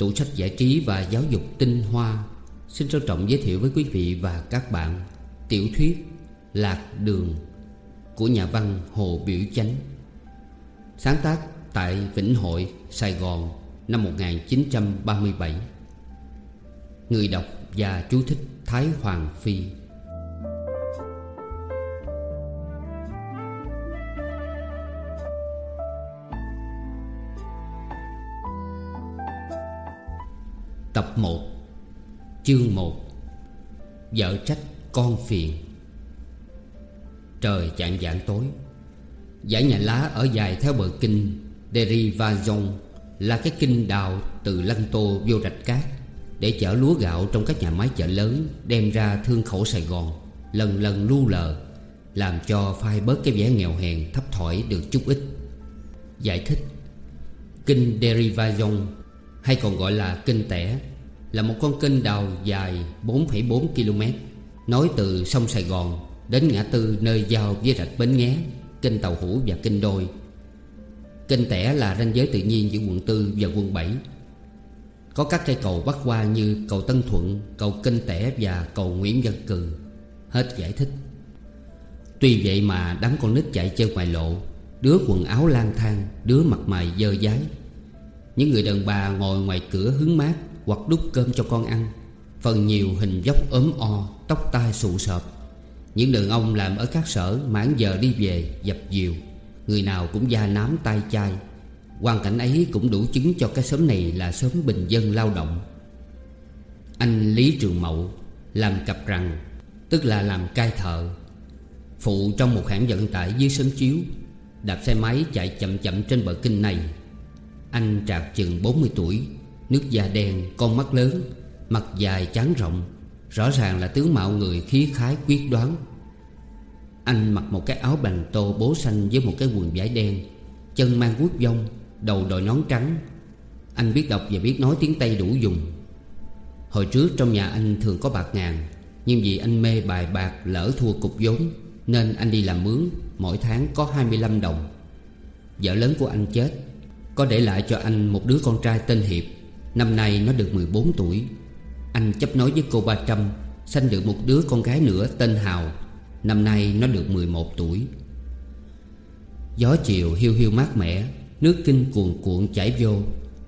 Tủ sách giải trí và giáo dục tinh hoa. Xin trân trọng giới thiệu với quý vị và các bạn Tiểu thuyết Lạc Đường Của nhà văn Hồ Biểu Chánh. Sáng tác tại Vĩnh Hội, Sài Gòn năm 1937 Người đọc và chú thích Thái Hoàng Phi. Chương 1 Vợ trách con phiền. Trời chạng dạng tối. Dãy nhà lá ở dài theo bờ kinh Derivazon Là cái kinh đào từ Lăng Tô vô rạch cát Để chở lúa gạo trong các nhà máy chợ lớn Đem ra thương khẩu Sài Gòn, Lần lần lu lờ, Làm cho phai bớt cái vẻ nghèo hèn thấp thỏi được chút ít. Giải thích, Kinh Derivazon Hay còn gọi là kinh tẻ là một con kênh đào dài 4,4 km Nối từ sông Sài Gòn Đến ngã tư nơi giao với rạch Bến Nghé Kênh Tàu Hủ và Kênh Đôi. Kênh Tẻ là ranh giới tự nhiên giữa quận 4 và quận 7 Có các cây cầu bắc qua như cầu Tân Thuận, cầu Kênh Tẻ và cầu Nguyễn Văn Cừ. Hết giải thích. Tuy vậy mà đám con nít chạy chơi ngoài lộ Đứa quần áo lang thang Đứa mặt mày dơ dái. Những người đàn bà ngồi ngoài cửa hứng mát hoặc đút cơm cho con ăn. Phần nhiều hình dốc ốm o, Tóc tai sụ sợp. Những đàn ông làm ở các sở mãn giờ đi về, dập dìu. Người nào cũng da nám tay chai. Hoàn cảnh ấy cũng đủ chứng cho cái xóm này là xóm bình dân lao động. Anh Lý Trường Mậu Làm cặp rằng, Tức là làm cai thợ. Phụ trong một hãng vận tải dưới sớm chiếu, Đạp xe máy chạy chậm chậm trên bờ kinh này. Anh trạc chừng 40 tuổi. Nước da đen, con mắt lớn Mặt dài chán rộng. Rõ ràng là tướng mạo người khí khái quyết đoán. Anh mặc một cái áo bành tô bố xanh với một cái quần vải đen Chân mang guốc vông Đầu đội nón trắng. Anh biết đọc và biết nói tiếng Tây đủ dùng. Hồi trước trong nhà anh thường có bạc ngàn Nhưng vì anh mê bài bạc lỡ thua cục vốn Nên anh đi làm mướn Mỗi tháng có 25 đồng. Vợ lớn của anh chết Có để lại cho anh một đứa con trai tên Hiệp. Năm nay nó được 14 tuổi. Anh chấp nối với cô Ba Trăm Sanh được một đứa con gái nữa tên Hào. Năm nay nó được 11 tuổi. Gió chiều hiu hiu mát mẻ, Nước kinh cuồn cuộn chảy vô,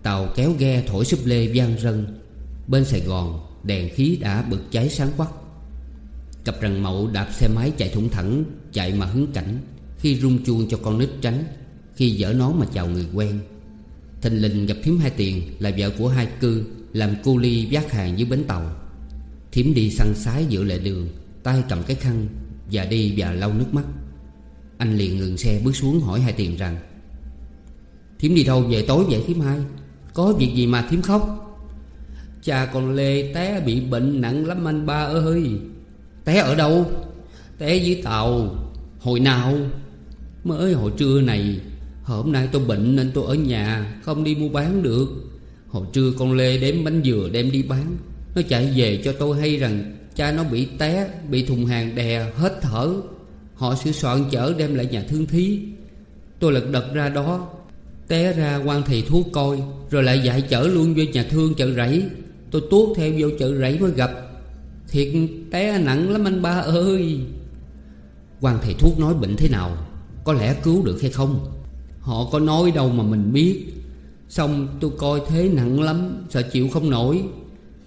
Tàu kéo ghe thổi súp lê vang rân. Bên Sài Gòn, Đèn khí đã bực cháy sáng quắc. Cặp rằng mậu đạp xe máy chạy thủng thẳng, Chạy mà hứng cảnh, Khi rung chuông cho con nít tránh, Khi dở nó mà chào người quen. Thình lình gặp thím hai tiền Là vợ của hai cư làm cu ly vác hàng dưới bến tàu. Thiếm đi săn sái giữa lệ đường, tay cầm cái khăn Và đi và lau nước mắt. Anh liền ngừng xe bước xuống hỏi hai tiền rằng Thiếm đi đâu về tối vậy Thiếm hai? Có việc gì mà Thiếm khóc? Cha con Lê té bị bệnh nặng lắm anh ba ơi. Té ở đâu? Té dưới tàu. Hồi nào? Mới hồi trưa này. Hôm nay tôi bệnh nên tôi ở nhà, Không đi mua bán được. Hồi trưa con Lê đếm bánh dừa đem đi bán. Nó chạy về cho tôi hay rằng Cha nó bị té, Bị thùng hàng đè hết thở. Họ sửa soạn chở đem lại nhà thương thí. Tôi lật đật ra đó, Té ra quan thầy thuốc coi, Rồi lại dạy chở luôn vô nhà thương chợ rẫy. Tôi tuốt theo vô chợ rẫy mới gặp. Thiệt té nặng lắm anh ba ơi. Quan thầy thuốc nói bệnh thế nào? Có lẽ cứu được hay không? Họ có nói đâu mà mình biết. Xong tôi coi thế nặng lắm, Sợ chịu không nổi.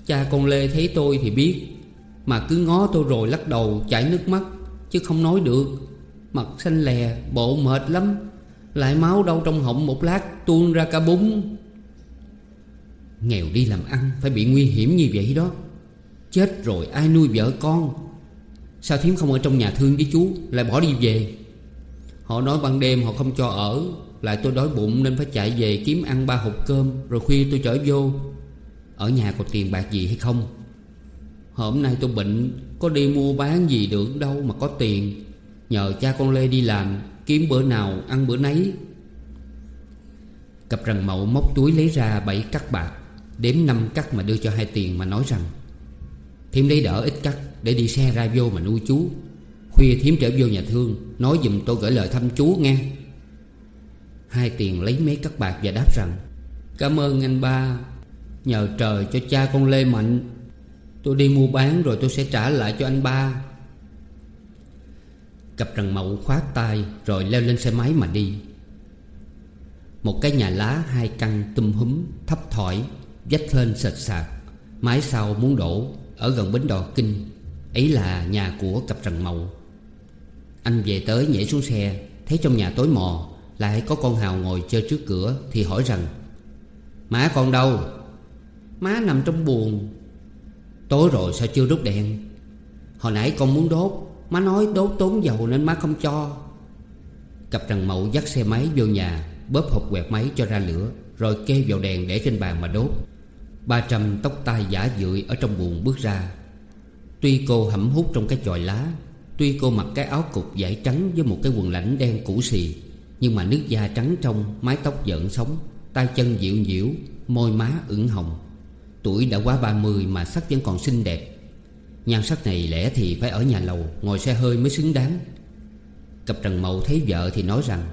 Cha con Lê thấy tôi thì biết, Mà cứ ngó tôi rồi lắc đầu chảy nước mắt, Chứ không nói được. Mặt xanh lè, bộ mệt lắm, Lại máu đâu trong họng một lát tuôn ra cả bún. Nghèo đi làm ăn, Phải bị nguy hiểm như vậy đó. Chết rồi ai nuôi vợ con? Sao thím không ở trong nhà thương với chú, Lại bỏ đi về? Họ nói ban đêm họ không cho ở, lại tôi đói bụng nên phải chạy về kiếm ăn ba hộp cơm, Rồi khuya tôi trở vô. Ở nhà có tiền bạc gì hay không? Hôm nay tôi bệnh, Có đi mua bán gì được đâu mà có tiền. Nhờ cha con Lê đi làm, Kiếm bữa nào ăn bữa nấy. Cặp rằng mậu móc túi lấy ra bảy cắt bạc, Đếm năm cắt mà đưa cho hai tiền mà nói rằng Thiêm lấy đỡ ít cắt Để đi xe ra vô mà nuôi chú. Khuya thím trở vô nhà thương, Nói dùm tôi gửi lời thăm chú nghe. Hai tiền lấy mấy cắt bạc và đáp rằng, Cảm ơn anh ba, Nhờ trời cho cha con Lê Mạnh. Tôi đi mua bán rồi tôi sẽ trả lại cho anh ba. Cặp rằng mậu khoát tay Rồi leo lên xe máy mà đi. Một cái nhà lá hai căn tum húm, Thấp thỏi, Vách lên sệt sạc, Mái sau muốn đổ, Ở gần bến đò kinh. Ấy là nhà của cặp rằng mậu anh về tới nhảy xuống xe, Thấy trong nhà tối mò, Lại có con Hào ngồi chơi trước cửa Thì hỏi rằng, Má con đâu? Má nằm trong buồn Tối rồi sao chưa đốt đèn? Hồi nãy con muốn đốt, Má nói đốt tốn dầu nên má không cho. Cặp rằng mậu dắt xe máy vô nhà, Bóp hộp quẹt máy cho ra lửa, Rồi kêu vào đèn để trên bàn mà đốt. Ba trăm tóc tai giả dưỡi ở trong buồng bước ra. Tuy cô hẩm hút trong cái chòi lá Tuy cô mặc cái áo cục vải trắng Với một cái quần lãnh đen cũ xì Nhưng mà nước da trắng trong Mái tóc giận sống tay chân dịu nhiễu, Môi má ửng hồng. Tuổi đã quá 30 mà sắc vẫn còn xinh đẹp. Nhan sắc này lẽ thì phải ở nhà lầu Ngồi xe hơi mới xứng đáng. Cặp Trần Mậu thấy vợ thì nói rằng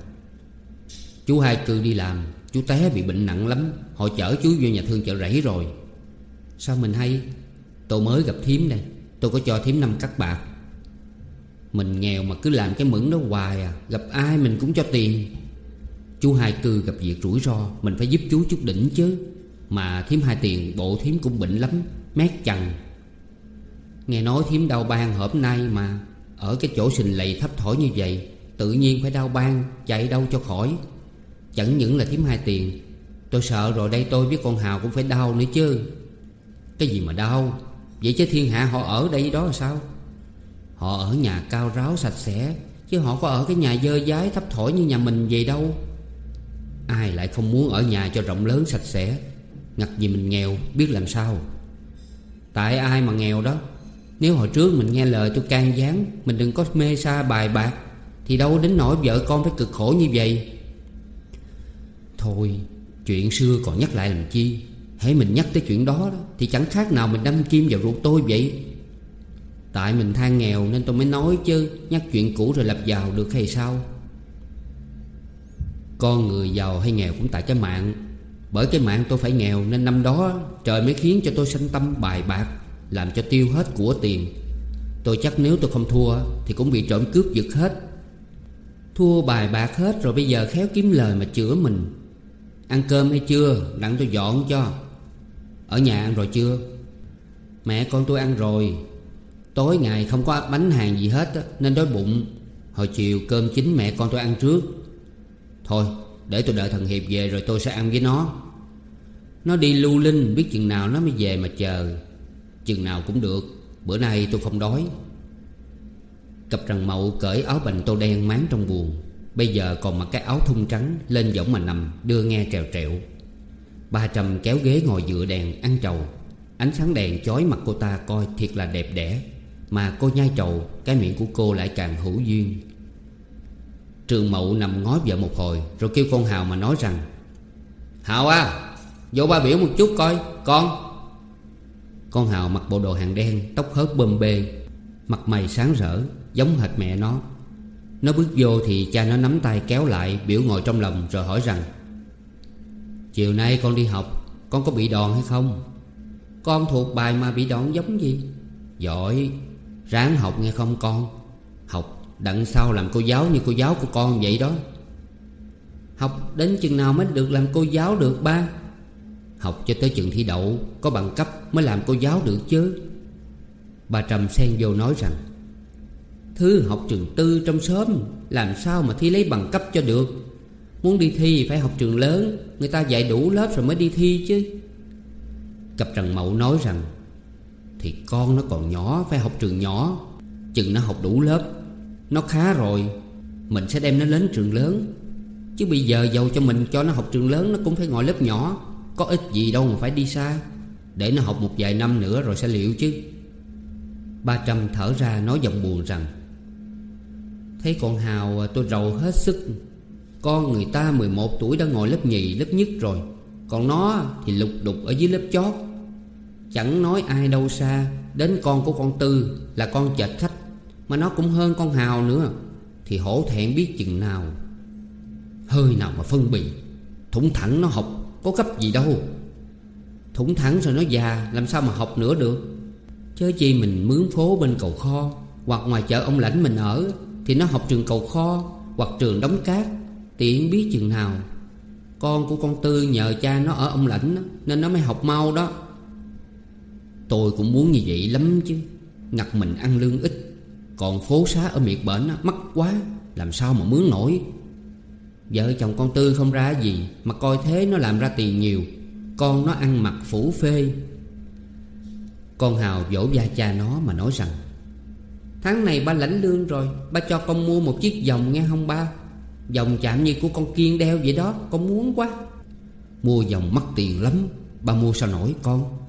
Chú hai cư đi làm Chú té bị bệnh nặng lắm Họ chở chú vô nhà thương chợ rẫy rồi. Sao mình hay? Tôi mới gặp thím đây Tôi có cho thím năm cắt bạc. Mình nghèo mà cứ làm cái mượn đó hoài à. Gặp ai mình cũng cho tiền. Chú hai cư gặp việc rủi ro, Mình phải giúp chú chút đỉnh chứ. Mà thím hai tiền, bộ thím cũng bệnh lắm, Mét chằn Nghe nói thím đau ban hôm nay mà, Ở cái chỗ sình lầy thấp thổi như vậy, Tự nhiên phải đau ban, Chạy đâu cho khỏi. Chẳng những là thím hai tiền, Tôi sợ rồi đây tôi với con Hào cũng phải đau nữa chứ. Cái gì mà đau? Vậy chứ thiên hạ họ ở đây đó là sao? Họ ở nhà cao ráo sạch sẽ Chứ họ có ở cái nhà dơ dái thấp thổi như nhà mình vậy đâu. Ai lại không muốn ở nhà cho rộng lớn sạch sẽ? Ngặt gì mình nghèo biết làm sao. Tại ai mà nghèo đó? Nếu hồi trước mình nghe lời tôi can gián Mình đừng có mê xa bài bạc Thì đâu đến nỗi vợ con phải cực khổ như vậy? Thôi Chuyện xưa còn nhắc lại làm chi? Hãy mình nhắc tới chuyện đó, đó Thì chẳng khác nào mình đâm kim vào ruột tôi vậy. Tại mình than nghèo nên tôi mới nói chứ, Nhắc chuyện cũ rồi lập giàu được hay sao? Con người giàu hay nghèo cũng tại cái mạng. Bởi cái mạng tôi phải nghèo Nên năm đó trời mới khiến cho tôi sanh tâm bài bạc, Làm cho tiêu hết của tiền. Tôi chắc nếu tôi không thua Thì cũng bị trộm cướp giật hết. Thua bài bạc hết rồi bây giờ khéo kiếm lời mà chữa mình. Ăn cơm hay chưa? Đặng tôi dọn cho. Ở nhà ăn rồi chưa? Mẹ con tôi ăn rồi. Tối ngày không có bánh hàng gì hết Nên đói bụng. Hồi chiều cơm chín mẹ con tôi ăn trước. Thôi, để tôi đợi thằng Hiệp về Rồi tôi sẽ ăn với nó. Nó đi lưu linh, biết chừng nào nó mới về mà chờ. Chừng nào cũng được, Bữa nay tôi không đói. Cặp rằng mậu cởi áo bành tô đen máng trong buồng. Bây giờ còn mặc cái áo thun trắng Lên võng mà nằm, đưa nghe trèo trẹo Ba Trầm kéo ghế ngồi dựa đèn ăn trầu. Ánh sáng đèn chói mặt cô ta coi thiệt là đẹp đẽ. Mà cô nhai trầu, Cái miệng của cô lại càng hữu duyên. Trường mậu nằm ngó vợ một hồi, Rồi kêu con Hào mà nói rằng, Hào à Vô ba biểu một chút coi, Con. Con Hào mặc bộ đồ hàng đen, Tóc hớt bơm bê, Mặt mày sáng rỡ, Giống hệt mẹ nó. Nó bước vô thì cha nó nắm tay kéo lại, Biểu ngồi trong lòng rồi hỏi rằng, Chiều nay con đi học, Con có bị đòn hay không? Con thuộc bài mà bị đòn giống gì? Giỏi Ráng học nghe không con. Học đặng sau làm cô giáo như cô giáo của con vậy đó. Học đến chừng nào mới được làm cô giáo được ba? Học cho tới chừng thi đậu, Có bằng cấp mới làm cô giáo được chứ. Bà Trầm xen vô nói rằng, Thứ học trường tư trong xóm, Làm sao mà thi lấy bằng cấp cho được? Muốn đi thi phải học trường lớn, Người ta dạy đủ lớp rồi mới đi thi chứ. Cặp Trần Mậu nói rằng thì con nó còn nhỏ, Phải học trường nhỏ. Chừng nó học đủ lớp, Nó khá rồi, Mình sẽ đem nó đến trường lớn. Chứ bây giờ giàu cho mình, cho nó học trường lớn, Nó cũng phải ngồi lớp nhỏ. Có ích gì đâu mà phải đi xa. Để nó học một vài năm nữa rồi sẽ liệu chứ. Ba Trâm thở ra nói giọng buồn rằng, Thấy con Hào à, tôi rầu hết sức. Con người ta 11 tuổi đã ngồi lớp nhì, lớp nhất rồi. Còn nó thì lục đục ở dưới lớp chót. Chẳng nói ai đâu xa, Đến con của con Tư là con chợt khách, Mà nó cũng hơn con Hào nữa, Thì hổ thẹn biết chừng nào. Hơi nào mà phân bì, Thủng thẳng nó học, Có cấp gì đâu. Thủng thẳng rồi nó già, Làm sao mà học nữa được? Chớ chi mình mướn phố bên cầu kho, Hoặc ngoài chợ ông lãnh mình ở, Thì nó học trường cầu kho, Hoặc trường đóng cát Tiện biết chừng nào. Con của con Tư nhờ cha nó ở ông lãnh Nên nó mới học mau đó. Tôi cũng muốn như vậy lắm chứ. Ngặt mình ăn lương ít. Còn phố xá ở miệt bển mắc quá. Làm sao mà mướn nổi? Vợ chồng con Tư không ra gì, Mà coi thế nó làm ra tiền nhiều. Con nó ăn mặc phủ phê. Con Hào vỗ vai cha nó mà nói rằng, Tháng này ba lãnh lương rồi, Ba cho con mua một chiếc vòng nghe không ba? Vòng chạm như của con Kiên đeo vậy đó, Con muốn quá. Mua vòng mắc tiền lắm, Ba mua sao nổi con?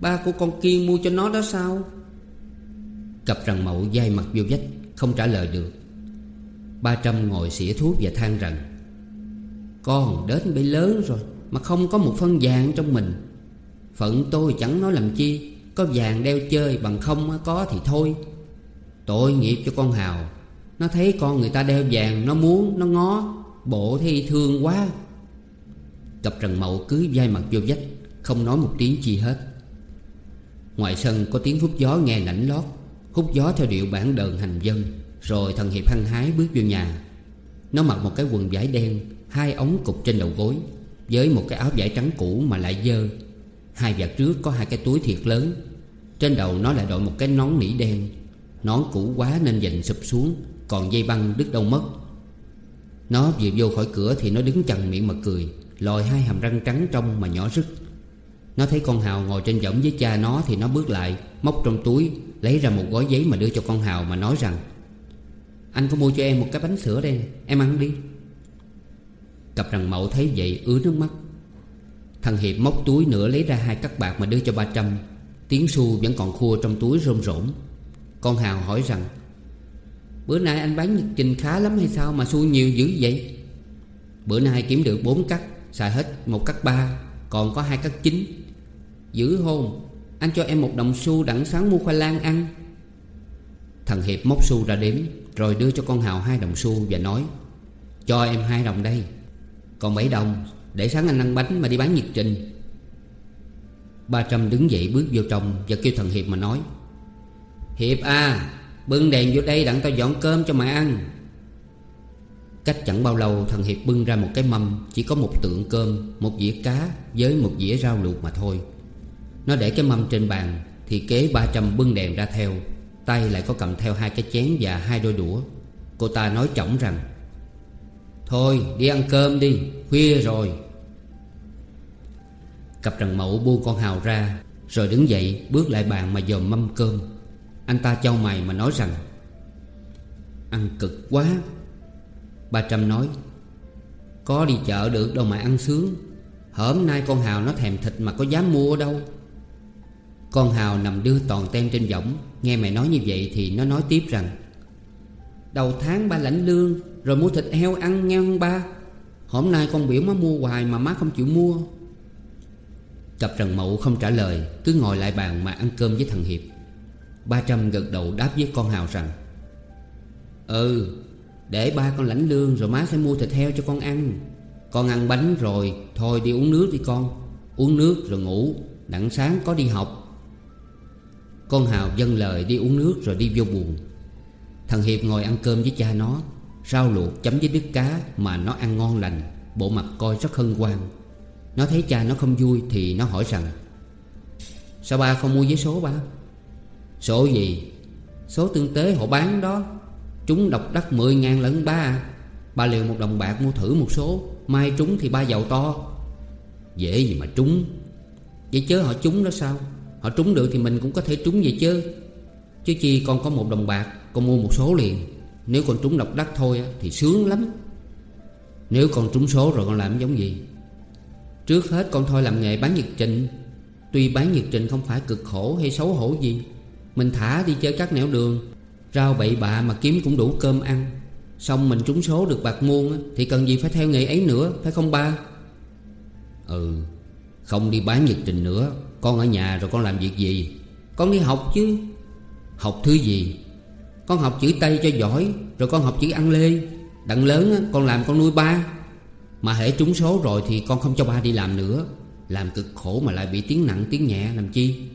Ba của con Kiên mua cho nó đó sao? Cặp rằng mậu dai mặt vô vách Không trả lời được. Ba Trăm ngồi xỉa thuốc và than rằng Con đến bấy lớn rồi Mà không có một phân vàng trong mình. Phận tôi chẳng nói làm chi Có vàng đeo chơi bằng không có thì thôi. Tội nghiệp cho con Hào Nó thấy con người ta đeo vàng Nó muốn, nó ngó Bộ thì thương quá. Cặp rằng mậu cứ dai mặt vô vách Không nói một tiếng chi hết. Ngoài sân có tiếng hút gió nghe lạnh lót, Hút gió theo điệu bản đờn hành dân. Rồi thằng Hiệp hăng hái bước vô nhà. Nó mặc một cái quần vải đen, Hai ống cục trên đầu gối, Với một cái áo vải trắng cũ mà lại dơ. Hai vạt trước có hai cái túi thiệt lớn. Trên đầu nó lại đội một cái nón nỉ đen. Nón cũ quá nên dành sụp xuống, Còn dây băng đứt đâu mất. Nó vừa vô khỏi cửa thì nó đứng chằn miệng mà cười, Lòi hai hàm răng trắng trong mà nhỏ rứt nó thấy con Hào ngồi trên võng với cha nó Thì nó bước lại, Móc trong túi, Lấy ra một gói giấy mà đưa cho con Hào mà nói rằng, Anh có mua cho em một cái bánh sữa đây, Em ăn đi. Cặp rằng mậu thấy vậy ứa nước mắt. Thằng Hiệp móc túi nữa lấy ra hai cắt bạc mà đưa cho ba trăm Tiếng xu vẫn còn khua trong túi rôm rỗm. Con Hào hỏi rằng, Bữa nay anh bán nhật trình khá lắm hay sao mà xu nhiều dữ vậy? Bữa nay kiếm được bốn cắt, Xài hết một cắt ba, Còn có hai cắt chín. Giữ hôn. Anh cho em một đồng xu đặng sáng mua khoai lang ăn. Thằng Hiệp móc xu ra đếm, Rồi đưa cho con Hào hai đồng xu và nói, Cho em hai đồng đây. Còn bảy đồng, Để sáng anh ăn bánh mà đi bán nhiệt trình. Ba Trăm đứng dậy bước vô trong Và kêu thằng Hiệp mà nói, Hiệp à Bưng đèn vô đây đặng tao dọn cơm cho mày ăn. Cách chẳng bao lâu, thằng Hiệp bưng ra một cái mâm, Chỉ có một tượng cơm, Một dĩa cá với một dĩa rau luộc mà thôi. Nó để cái mâm trên bàn, Thì kế ba trăm bưng đèn ra theo. Tay lại có cầm theo hai cái chén và hai đôi đũa. Cô ta nói trọng rằng, Thôi, đi ăn cơm đi, Khuya rồi. Cặp rằng mậu buông con Hào ra, Rồi đứng dậy, bước lại bàn mà dòm mâm cơm. Anh ta trao mày mà nói rằng, Ăn cực quá. Ba Trăm nói, Có đi chợ được đâu mà ăn sướng. Hôm nay con Hào nó thèm thịt mà có dám mua đâu. Con Hào nằm đưa toàn ten trên võng. Nghe mày nói như vậy thì nó nói tiếp rằng, Đầu tháng ba lãnh lương, Rồi mua thịt heo ăn nghe không ba. Hôm nay con biểu má mua hoài mà má không chịu mua. Cặp rần mậu không trả lời, Cứ ngồi lại bàn mà ăn cơm với thằng Hiệp. Ba Trăm gật đầu đáp với con Hào rằng Ừ Để ba con lãnh lương rồi má sẽ mua thịt heo cho con ăn. Con ăn bánh rồi, Thôi đi uống nước đi con. Uống nước rồi ngủ, Đặng sáng có đi học. Con Hào dâng lời đi uống nước rồi đi vô buồn. Thằng Hiệp ngồi ăn cơm với cha nó, Rau luộc chấm với đứt cá Mà nó ăn ngon lành, Bộ mặt coi rất hân hoan. Nó thấy cha nó không vui Thì nó hỏi rằng, Sao ba không mua giấy số ba? Số gì? Số tương tế họ bán đó. Chúng độc đắc 10 ngàn lẫn ba. À Ba liều một đồng bạc mua thử một số, Mai trúng thì ba giàu to. Dễ gì mà trúng. Vậy chớ họ trúng đó sao. Họ trúng được thì mình cũng có thể trúng vậy chứ. Chứ chi con có một đồng bạc, Con mua một số liền. Nếu con trúng độc đắc thôi thì sướng lắm. Nếu con trúng số rồi con làm giống gì? Trước hết con thôi làm nghề bán nhiệt trình. Tuy bán nhiệt trình không phải cực khổ hay xấu hổ gì, Mình thả đi chơi các nẻo đường Rau bậy bạ mà kiếm cũng đủ cơm ăn. Xong mình trúng số được bạc muôn Thì cần gì phải theo nghề ấy nữa, Phải không ba? Ừ Không đi bán nhiệt trình nữa. Con ở nhà rồi con làm việc gì? Con đi học chứ. Học thứ gì? Con học chữ Tây cho giỏi, Rồi con học chữ ăn lê. Đặng lớn con làm con nuôi ba. Mà hễ trúng số rồi thì con không cho ba đi làm nữa. Làm cực khổ mà lại bị tiếng nặng, tiếng nhẹ, làm chi?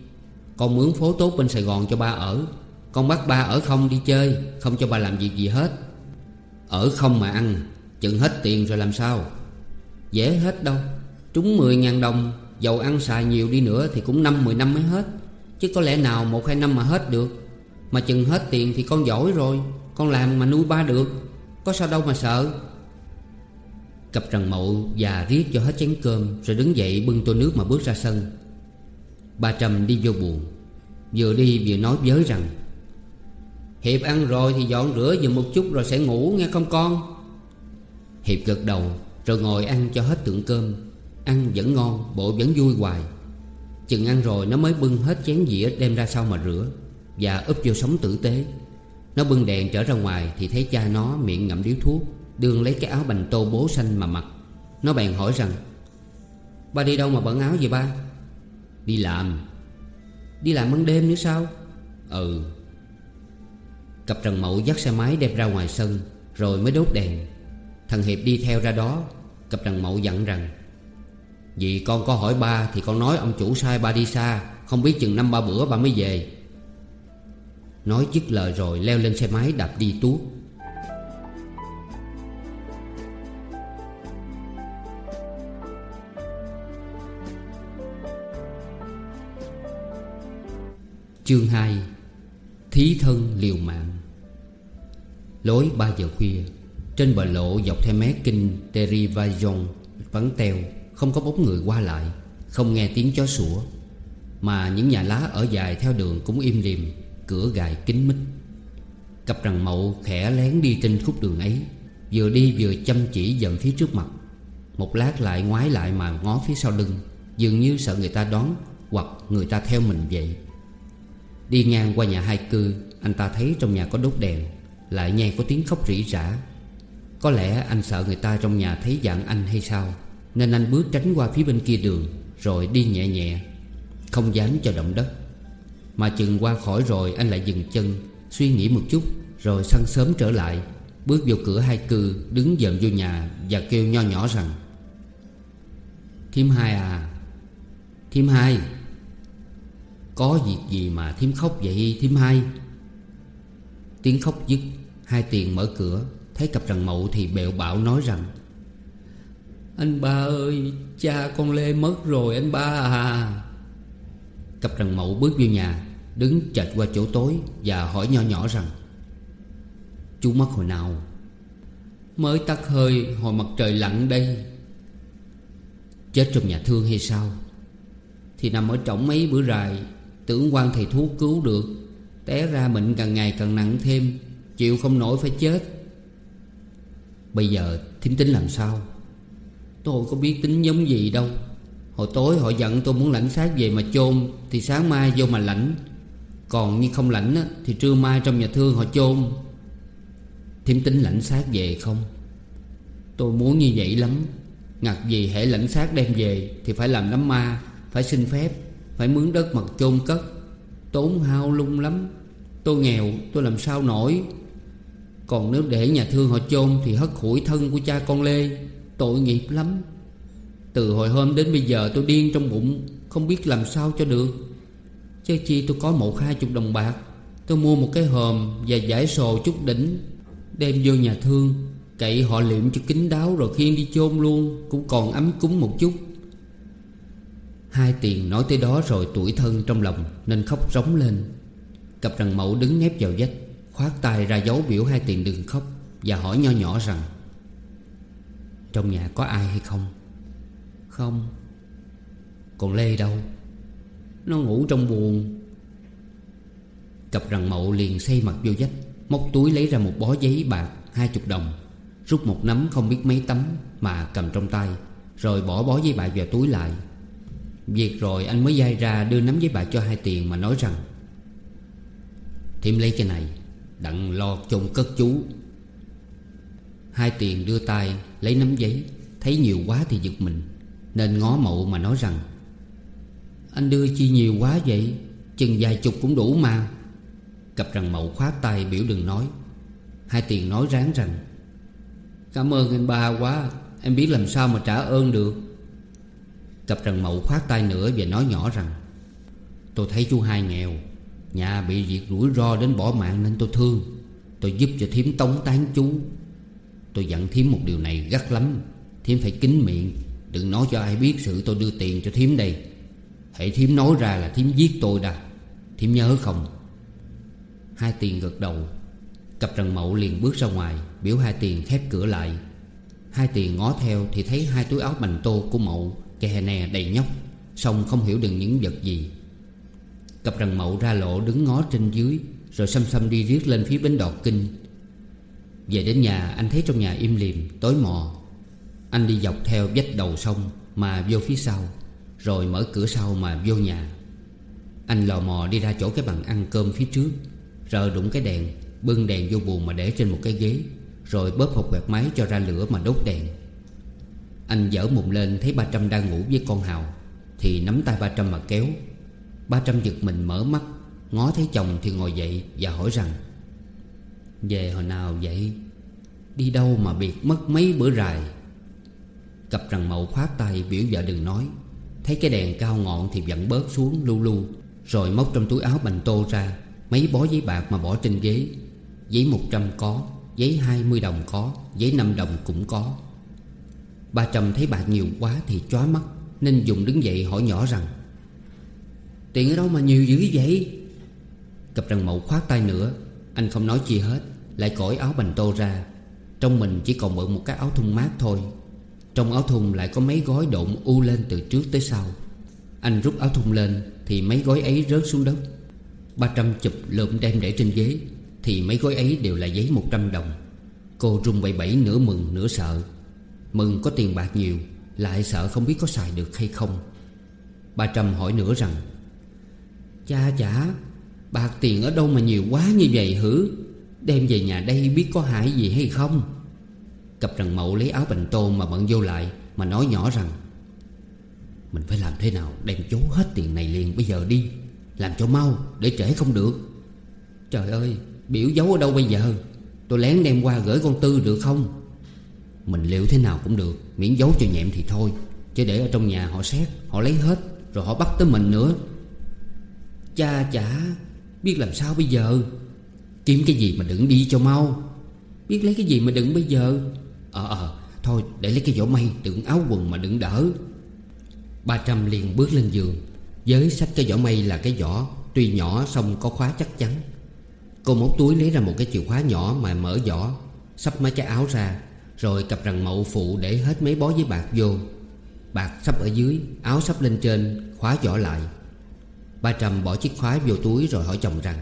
Con mướn phố tốt bên Sài Gòn cho ba ở. Con bắt ba ở không đi chơi, Không cho ba làm việc gì hết. Ở không mà ăn, Chừng hết tiền rồi làm sao? Dễ hết đâu. Trúng 10 ngàn đồng Dầu ăn xài nhiều đi nữa thì cũng năm 10 năm mới hết. Chứ có lẽ nào một hai năm mà hết được. Mà chừng hết tiền thì con giỏi rồi. Con làm mà nuôi ba được. Có sao đâu mà sợ. Cặp trần mậu và riết cho hết chén cơm, Rồi đứng dậy bưng tô nước mà bước ra sân. Ba Trầm đi vô buồn. Vừa đi vừa nói với rằng, Hiệp ăn rồi thì dọn rửa giùm một chút rồi sẽ ngủ nghe không con? Hiệp gật đầu, Rồi ngồi ăn cho hết tượng cơm. Ăn vẫn ngon, Bộ vẫn vui hoài. Chừng ăn rồi nó mới bưng hết chén dĩa đem ra sau mà rửa Và úp vô sống tử tế. Nó bưng đèn trở ra ngoài Thì thấy cha nó miệng ngậm điếu thuốc, Đương lấy cái áo bành tô bố xanh mà mặc. Nó bèn hỏi rằng, Ba đi đâu mà bận áo vậy ba? Đi làm. Đi làm ban đêm nữa sao? Ừ. Cặp Trần Mậu dắt xe máy đem ra ngoài sân Rồi mới đốt đèn. Thằng Hiệp đi theo ra đó, Cặp Trần Mậu dặn rằng vì con có hỏi ba Thì con nói ông chủ sai ba đi xa, Không biết chừng năm ba bữa ba mới về. Nói dứt lời rồi leo lên xe máy đạp đi tuốt. Chương 2 Thí thân liều mạng. Lối 3 giờ khuya, Trên bờ lộ dọc theo mé kinh Terivajon, vắng teo. Không có bóng người qua lại, Không nghe tiếng chó sủa, Mà những nhà lá ở dài theo đường cũng im lìm, Cửa gài kín mít. Cặp rằng mậu khẽ lén đi trên khúc đường ấy, Vừa đi vừa chăm chỉ dần phía trước mặt. Một lát lại ngoái lại mà ngó phía sau lưng, Dường như sợ người ta đón Hoặc người ta theo mình vậy. Đi ngang qua nhà hai cư, Anh ta thấy trong nhà có đốt đèn, Lại nghe có tiếng khóc rỉ rả. Có lẽ anh sợ người ta trong nhà thấy dạng anh hay sao? Nên anh bước tránh qua phía bên kia đường, Rồi đi nhẹ nhẹ. Không dám cho động đất. Mà chừng qua khỏi rồi, anh lại dừng chân, Suy nghĩ một chút, Rồi săn sớm trở lại. Bước vào cửa hai cư, Đứng dậm vô nhà Và kêu nho nhỏ rằng, Thím hai à Thím hai, có việc gì mà thím khóc vậy, thím hai? Tiếng khóc dứt, Hai tiền mở cửa, Thấy cặp rằng mậu thì bẹo bạo nói rằng anh ba ơi, Cha con Lê mất rồi, anh ba à. Cặp rằng mậu bước vô nhà, Đứng chạch qua chỗ tối Và hỏi nhỏ nhỏ rằng, Chú mất hồi nào? Mới tắt hơi, hồi mặt trời lặn đây. Chết trong nhà thương hay sao? Thì nằm ở trỏng mấy bữa rài Tưởng quan thầy thuốc cứu được, Té ra bệnh càng ngày càng nặng thêm, Chịu không nổi phải chết. Bây giờ thím tính làm sao? Tôi có biết tính giống gì đâu. Hồi tối họ giận tôi muốn lãnh xác về mà chôn Thì sáng mai vô mà lãnh. Còn như không lãnh á, Thì trưa mai trong nhà thương họ chôn. Thím tính lãnh xác về không? Tôi muốn như vậy lắm. Ngặt gì hễ lãnh xác đem về Thì phải làm đám ma Phải xin phép phải mướn đất mặt chôn cất. Tốn hao lung lắm. Tôi nghèo tôi làm sao nổi? Còn nếu để nhà thương họ chôn Thì hất hủi thân của cha con Lê. Tội nghiệp lắm. Từ hồi hôm đến bây giờ tôi điên trong bụng, Không biết làm sao cho được. Chứ chi tôi có một hai chục đồng bạc, Tôi mua một cái hòm Và giải sồ chút đỉnh, Đem vô nhà thương, Cậy họ liệm cho kín đáo Rồi khiêng đi chôn luôn, Cũng còn ấm cúng một chút. Hai tiền nói tới đó rồi tuổi thân trong lòng, Nên khóc rống lên. Cặp rằng mẫu đứng nép vào vách, Khoát tay ra dấu biểu hai tiền đừng khóc Và hỏi nho nhỏ rằng trong nhà có ai hay không? Không. Còn Lê đâu? Nó ngủ trong buồn Cặp rằng mậu liền xây mặt vô vách, Móc túi lấy ra một bó giấy bạc Hai chục đồng, Rút một nắm không biết mấy tấm Mà cầm trong tay, Rồi bỏ bó giấy bạc vào túi lại. Việc rồi anh mới dai ra đưa nắm giấy bạc cho hai tiền mà nói rằng, thêm lấy cái này, Đặng lo chôn cất chú. Hai tiền đưa tay lấy nắm giấy, Thấy nhiều quá thì giật mình, Nên ngó mậu mà nói rằng, Anh đưa chi nhiều quá vậy? Chừng vài chục cũng đủ mà. Cặp rằng mậu khoát tay biểu đừng nói. Hai tiền nói ráng rằng, Cảm ơn anh ba quá, Em biết làm sao mà trả ơn được. Cặp rằng mậu khoát tay nữa và nói nhỏ rằng, Tôi thấy chú hai nghèo, Nhà bị việc rủi ro đến bỏ mạng nên tôi thương. Tôi giúp cho thiếm tống tán chú. Tôi dặn thím một điều này gắt lắm. Thím phải kín miệng. Đừng nói cho ai biết sự tôi đưa tiền cho thím đây. Hãy thím nói ra là thím giết tôi đã. Thím nhớ không? Hai tiền gật đầu. Cặp trần mậu liền bước ra ngoài, Biểu hai tiền khép cửa lại. Hai tiền ngó theo thì thấy hai túi áo bành tô của mậu Kè nè đầy nhóc Xong không hiểu được những vật gì. Cặp rằng mậu ra lộ đứng ngó trên dưới, Rồi xăm xăm đi riết lên phía bến đọt kinh. Về đến nhà, anh thấy trong nhà im lìm, Tối mò. Anh đi dọc theo vách đầu sông Mà vô phía sau, Rồi mở cửa sau mà vô nhà. Anh lò mò đi ra chỗ cái bàn ăn cơm phía trước, Rờ đụng cái đèn, Bưng đèn vô buồn mà để trên một cái ghế, Rồi bóp hộp quẹt máy cho ra lửa mà đốt đèn. Anh dở mùng lên thấy ba Trăm đang ngủ với con Hào, Thì nắm tay ba Trăm mà kéo. Ba Trăm giật mình mở mắt, Ngó thấy chồng thì ngồi dậy và hỏi rằng về hồi nào vậy? Đi đâu mà biệt mất mấy bữa rài Cặp rằng mậu khoát tay biểu vợ đừng nói. Thấy cái đèn cao ngọn thì vẫn bớt xuống lu lu. Rồi móc trong túi áo bành tô ra, Mấy bó giấy bạc mà bỏ trên ghế. Giấy 100 có, Giấy 20 đồng có, Giấy 5 đồng cũng có. Ba Trầm thấy bạc nhiều quá thì chói mắt, Nên dùng đứng dậy hỏi nhỏ rằng Tiền ở đâu mà nhiều dữ vậy? Cặp rằng mậu khoát tay nữa, Anh không nói chi hết. Lại cởi áo bành tô ra. Trong mình chỉ còn mượn một cái áo thun mát thôi. Trong áo thun lại có mấy gói độn u lên từ trước tới sau. Anh rút áo thun lên Thì mấy gói ấy rớt xuống đất. Ba trăm chụp lượm đem để trên ghế Thì mấy gói ấy đều là giấy một trăm đồng. Cô rung bậy bẫy nửa mừng nửa sợ. Mừng có tiền bạc nhiều, Lại sợ không biết có xài được hay không. Ba trăm hỏi nữa rằng, Cha, chả, Bạc tiền ở đâu mà nhiều quá như vậy hử? Đem về nhà đây biết có hại gì hay không? Cặp rằng mậu lấy áo bành tô mà bận vô lại, Mà nói nhỏ rằng, Mình phải làm thế nào đem chố hết tiền này liền bây giờ đi, làm cho mau để trễ không được. Trời ơi, Biểu giấu ở đâu bây giờ? Tôi lén đem qua gửi con Tư được không? Mình liệu thế nào cũng được, Miễn giấu cho nhẹm thì thôi, Chứ để ở trong nhà họ xét, Họ lấy hết, Rồi họ bắt tới mình nữa. Cha chả Biết làm sao bây giờ. Kiếm cái gì mà đừng đi cho mau. Biết lấy cái gì mà đừng bây giờ? Ờ ờ Thôi, để lấy cái vỏ mây đựng áo quần mà đừng đỡ. Ba trăm liền bước lên giường. Với sách cái vỏ mây là cái vỏ, Tuy nhỏ xong có khóa chắc chắn. Cô móc túi lấy ra một cái chìa khóa nhỏ mà mở vỏ Sắp mấy cái áo ra, Rồi cặp rằng mậu phụ để hết mấy bó với bạc vô. Bạc sắp ở dưới, Áo sắp lên trên, Khóa vỏ lại. Ba Trầm bỏ chiếc khóa vô túi rồi hỏi chồng rằng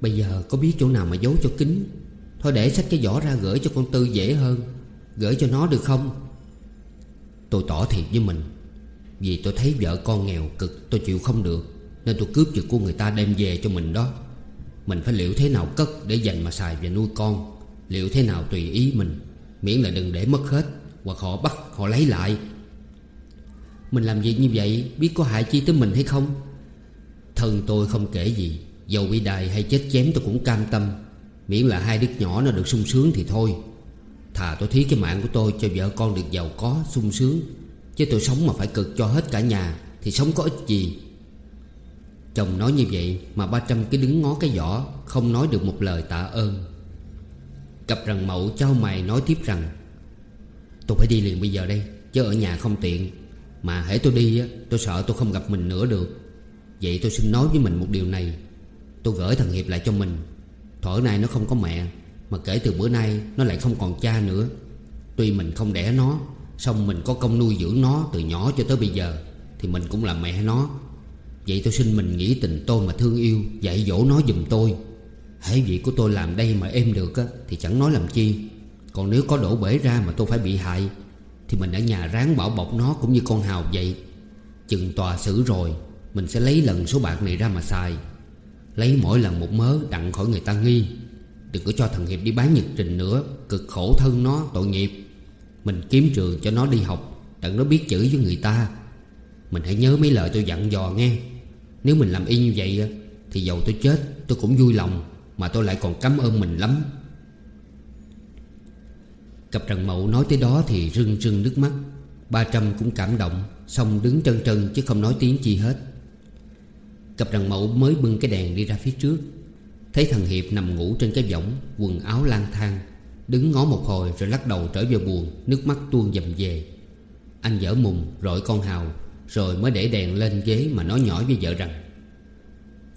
Bây giờ có biết chỗ nào mà giấu cho kín? Thôi để xách cái vỏ ra gửi cho con Tư dễ hơn. Gửi cho nó được không? Tôi tỏ thiệt với mình. Vì tôi thấy vợ con nghèo cực, tôi chịu không được. Nên tôi cướp giật của người ta đem về cho mình đó. Mình phải liệu thế nào cất để dành mà xài và nuôi con? Liệu thế nào tùy ý mình? Miễn là đừng để mất hết, Hoặc họ bắt, họ lấy lại. Mình làm việc như vậy, Biết có hại chi tới mình hay không? Thân tôi không kể gì. Dầu bị đài hay chết chém tôi cũng cam tâm. Miễn là hai đứa nhỏ nó được sung sướng thì thôi. Thà tôi thí cái mạng của tôi cho vợ con được giàu có, sung sướng. Chứ tôi sống mà phải cực cho hết cả nhà Thì sống có ích gì? Chồng nói như vậy Mà ba trăm cứ đứng ngó cái vỏ, Không nói được một lời tạ ơn. Cặp rằng mậu trao mày nói tiếp rằng, Tôi phải đi liền bây giờ đây, Chứ ở nhà không tiện. Mà hãy tôi đi Tôi sợ tôi không gặp mình nữa được. Vậy tôi xin nói với mình một điều này. Tôi gửi thằng Hiệp lại cho mình. Thở nay nó không có mẹ Mà kể từ bữa nay Nó lại không còn cha nữa. Tuy mình không đẻ nó Xong mình có công nuôi dưỡng nó từ nhỏ cho tới bây giờ Thì mình cũng là mẹ nó. Vậy tôi xin mình nghĩ tình tôi mà thương yêu Dạy dỗ nó giùm tôi. Hãy việc của tôi làm đây mà êm được á, Thì chẳng nói làm chi. Còn nếu có đổ bể ra mà tôi phải bị hại Thì mình ở nhà ráng bảo bọc nó cũng như con Hào vậy. Chừng tòa xử rồi Mình sẽ lấy lần số bạc này ra mà xài. Lấy mỗi lần một mớ đặng khỏi người ta nghi. Đừng có cho thằng Hiệp đi bán nhật trình nữa, Cực khổ thân nó, tội nghiệp. Mình kiếm trường cho nó đi học, Đặng nó biết chữ với người ta. Mình hãy nhớ mấy lời tôi dặn dò nghe. Nếu mình làm y như vậy Thì dầu tôi chết, tôi cũng vui lòng, Mà tôi lại còn cảm ơn mình lắm. Cặp Trần Mậu nói tới đó thì rưng rưng nước mắt. Ba Trăm cũng cảm động, Xong đứng trân trân chứ không nói tiếng chi hết. Cặp đàn mẫu mới bưng cái đèn đi ra phía trước. Thấy thằng Hiệp nằm ngủ trên cái võng, Quần áo lang thang, Đứng ngó một hồi rồi lắc đầu trở về buồn, Nước mắt tuôn dầm về. Anh dở mùng, rọi con Hào, Rồi mới để đèn lên ghế mà nói nhỏ với vợ rằng,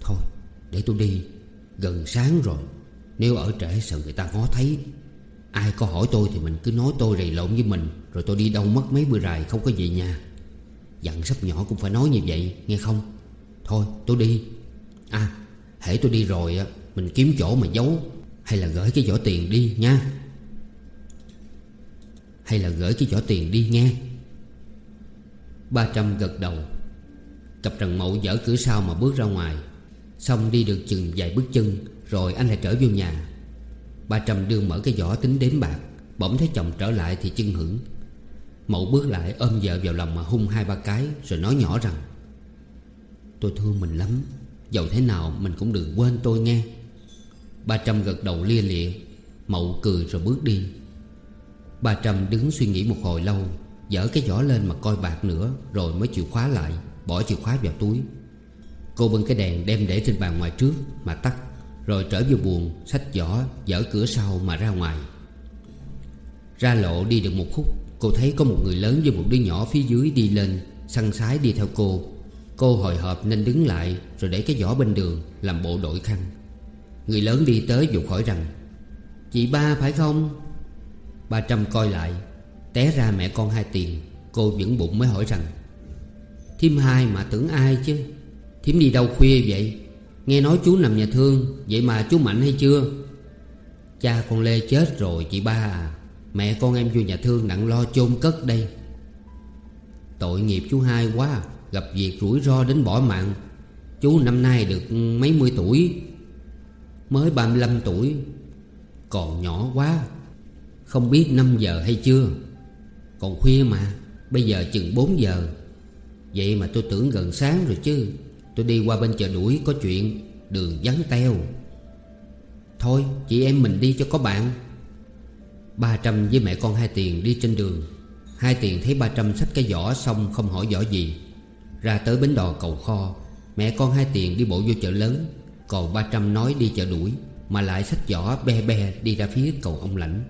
Thôi, để tôi đi, Gần sáng rồi, Nếu ở trễ sợ người ta ngó thấy. Ai có hỏi tôi thì mình cứ nói tôi rầy lộn với mình, Rồi tôi đi đâu mất mấy bữa rày không có về nhà. Dặn sắp nhỏ cũng phải nói như vậy, nghe không? Thôi, tôi đi. À hễ tôi đi rồi á, Mình kiếm chỗ mà giấu. Hay là gửi cái giỏ tiền đi nha. Hay là gửi cái giỏ tiền đi nghe. Ba trăm gật đầu. Cặp trần mậu dở cửa sau mà bước ra ngoài. Xong đi được chừng vài bước chân, Rồi anh lại trở vô nhà. Ba trăm đưa mở cái giỏ tính đếm bạc. Bỗng thấy chồng trở lại thì chân hưởng Mậu bước lại ôm vợ vào lòng mà hung hai ba cái, Rồi nói nhỏ rằng Tôi thương mình lắm. Dầu thế nào mình cũng đừng quên tôi nghe. Ba trăm gật đầu lia lịa, Mậu cười rồi bước đi. Ba trăm đứng suy nghĩ một hồi lâu, Dở cái giỏ lên mà coi bạc nữa, Rồi mới chịu khóa lại, Bỏ chìa khóa vào túi. Cô bưng cái đèn đem để trên bàn ngoài trước Mà tắt, Rồi trở vô buồn Xách giỏ Dở cửa sau mà ra ngoài. Ra lộ đi được một khúc, Cô thấy có một người lớn với một đứa nhỏ phía dưới đi lên, Săn sái đi theo cô. Cô hồi hộp nên đứng lại Rồi để cái giỏ bên đường Làm bộ đội khăn. Người lớn đi tới dục hỏi rằng, Chị ba phải không? Ba Trâm coi lại, Té ra mẹ con hai tiền, Cô vẫn bụng mới hỏi rằng, Thím hai mà tưởng ai chứ? Thím đi đâu khuya vậy? Nghe nói chú nằm nhà thương, Vậy mà chú mạnh hay chưa? Cha con Lê chết rồi, chị ba à. Mẹ con em vô nhà thương nặng lo chôn cất đây. Tội nghiệp chú hai quá à. Gặp việc rủi ro đến bỏ mạng. Chú năm nay được mấy mươi tuổi? Mới 35 tuổi. Còn nhỏ quá. Không biết 5 giờ hay chưa. Còn khuya mà. Bây giờ chừng 4 giờ. Vậy mà tôi tưởng gần sáng rồi chứ. Tôi đi qua bên chợ đuổi có chuyện. Đường vắng teo. Thôi, chị em mình đi cho có bạn. Ba trăm với mẹ con hai tiền đi trên đường. Hai tiền thấy ba trăm xách cái giỏ xong không hỏi giỏ gì. Ra tới bến đò cầu kho, Mẹ con hai tiền đi bộ vô chợ lớn. Còn ba trăm nói đi chợ đuổi, Mà lại sách giỏ be be đi ra phía cầu ông lãnh.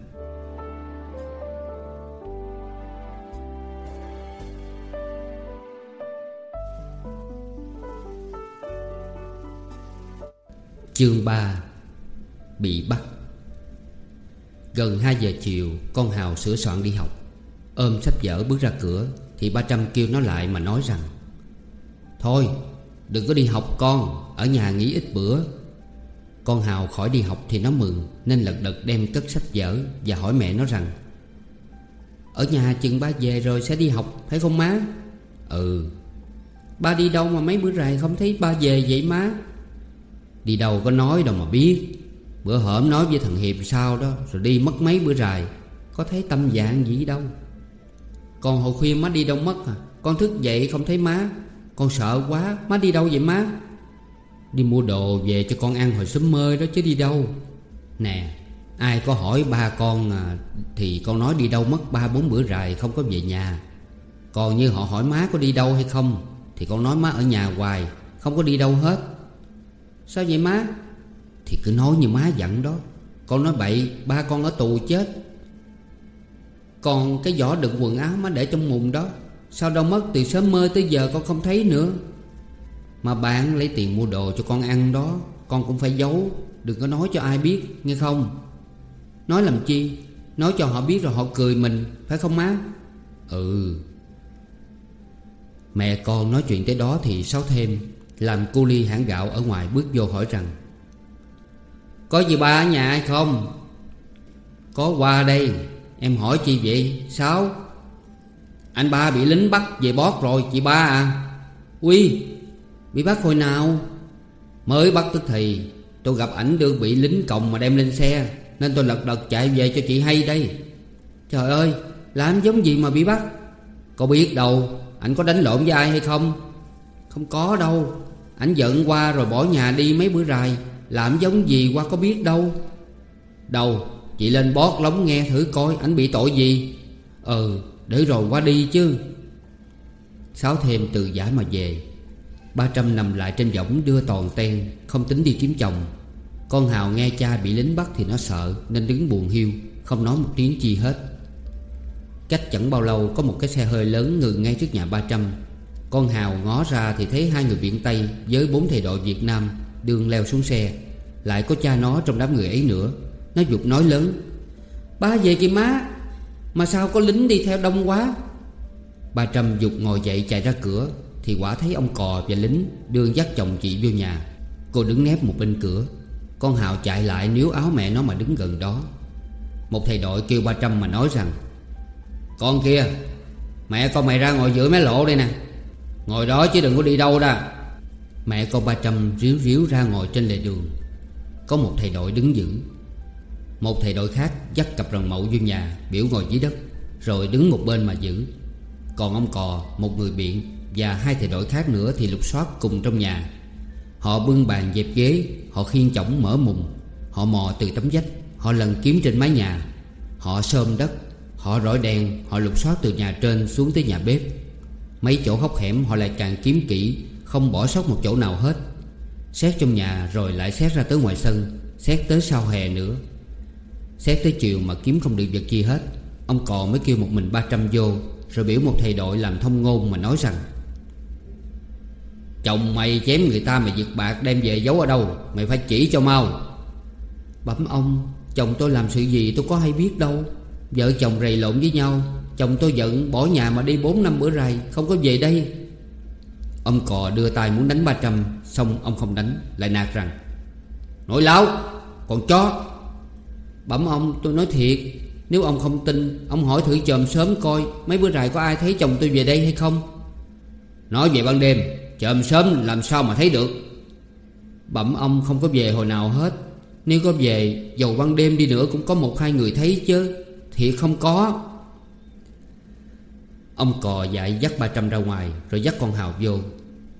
Chương 3 Bị bắt. Gần 2 giờ chiều, Con Hào sửa soạn đi học. Ôm sách vở bước ra cửa, Thì ba trăm kêu nó lại mà nói rằng Thôi, đừng có đi học con, Ở nhà nghỉ ít bữa. Con Hào khỏi đi học thì nó mừng, Nên lật đật đem cất sách vở Và hỏi mẹ nó rằng, Ở nhà chừng ba về rồi sẽ đi học, Phải không má? Ừ. Ba đi đâu mà mấy bữa rày không thấy ba về vậy má? Đi đâu có nói đâu mà biết. Bữa hổm nói với thằng Hiệp sao đó, Rồi đi mất mấy bữa rày. Có thấy tâm dạng gì đâu. Còn hồi khuya má đi đâu mất à? Con thức dậy không thấy má. Con sợ quá Má đi đâu vậy má? Đi mua đồ về cho con ăn hồi sớm mơ đó chứ đi đâu. Nè Ai có hỏi ba con à, Thì con nói đi đâu mất ba bốn bữa rài Không có về nhà. Còn như họ hỏi má có đi đâu hay không Thì con nói má ở nhà hoài Không có đi đâu hết. Sao vậy má? Thì cứ nói như má dặn đó. Con nói bậy ba con ở tù chết. Còn cái vỏ đựng quần áo má để trong mùng đó Sao đâu mất từ sớm mơ tới giờ con không thấy nữa? Mà bạn lấy tiền mua đồ cho con ăn đó, Con cũng phải giấu. Đừng có nói cho ai biết, nghe không? Nói làm chi? Nói cho họ biết rồi họ cười mình, Phải không má? Ừ. Mẹ con nói chuyện tới đó thì sáu thêm, làm cô ly hãng gạo ở ngoài bước vô hỏi rằng, Có gì ba ở nhà hay không? Có qua đây, Em hỏi chi vậy? Sáu anh ba bị lính bắt về bót rồi, chị ba à. Uy, Bị bắt hồi nào? Mới bắt tức thì, Tôi gặp ảnh đưa bị lính còng mà đem lên xe, Nên tôi lật đật chạy về cho chị hay đây. Trời ơi, Làm giống gì mà bị bắt? Có biết đâu Anh có đánh lộn với ai hay không? Không có đâu. Ảnh giận qua rồi bỏ nhà đi mấy bữa rài Làm giống gì qua có biết đâu. Đâu Chị lên bót lóng nghe thử coi, Ảnh bị tội gì? Ừ để rồi qua đi chứ. Sáu thêm từ giả mà về. Ba trăm nằm lại trên võng đưa toàn ten, Không tính đi kiếm chồng. Con Hào nghe cha bị lính bắt thì nó sợ, Nên đứng buồn hiu, Không nói một tiếng chi hết. Cách chẳng bao lâu, có một cái xe hơi lớn ngừng ngay trước nhà ba trăm. Con Hào ngó ra thì thấy hai người biển Tây Với bốn thầy đội Việt Nam Đường leo xuống xe. Lại có cha nó trong đám người ấy nữa. Nó dục nói lớn, Ba về kìa má. Mà sao có lính đi theo đông quá? Bà Trâm dục ngồi dậy chạy ra cửa, Thì quả thấy ông cò và lính Đưa dắt chồng chị vô nhà. Cô đứng nép một bên cửa. Con Hào chạy lại níu áo mẹ nó mà đứng gần đó. Một thầy đội kêu ba Trâm mà nói rằng, Con kia, Mẹ con mày ra ngồi giữa mé lộ đây nè. Ngồi đó chứ đừng có đi đâu ra Mẹ con ba Trâm ríu ríu ra ngồi trên lề đường. Có một thầy đội đứng giữ. Một thầy đội khác dắt cặp rồng mậu vô nhà Biểu ngồi dưới đất Rồi đứng một bên mà giữ. Còn ông cò, một người biện Và hai thầy đội khác nữa thì lục soát cùng trong nhà. Họ bưng bàn dẹp ghế Họ khiên chổng mở mùng. Họ mò từ tấm vách Họ lần kiếm trên mái nhà. Họ sơm đất Họ rọi đèn Họ lục soát từ nhà trên xuống tới nhà bếp. Mấy chỗ hốc hẻm họ lại càng kiếm kỹ Không bỏ sót một chỗ nào hết. Xét trong nhà rồi lại xét ra tới ngoài sân Xét tới sau hè nữa. Xét tới chiều mà kiếm không được vật chi hết, Ông cò mới kêu một mình ba trăm vô, Rồi biểu một thầy đội làm thông ngôn mà nói rằng, Chồng mày chém người ta mà giật bạc đem về giấu ở đâu, Mày phải chỉ cho mau. Bẩm ông, Chồng tôi làm sự gì tôi có hay biết đâu. Vợ chồng rầy lộn với nhau, Chồng tôi giận bỏ nhà mà đi 4 năm bữa rày, Không có về đây. Ông cò đưa tay muốn đánh ba trăm, Xong ông không đánh, Lại nạt rằng, Nội láo Còn chó. Bẩm ông, tôi nói thiệt, Nếu ông không tin, Ông hỏi thử chòm sớm coi Mấy bữa rày có ai thấy chồng tôi về đây hay không. Nói về ban đêm Chòm sớm làm sao mà thấy được. Bẩm ông không có về hồi nào hết, Nếu có về, Dầu ban đêm đi nữa cũng có một hai người thấy chứ, Thiệt không có. Ông cò dạy dắt ba trăm ra ngoài, Rồi dắt con Hào vô.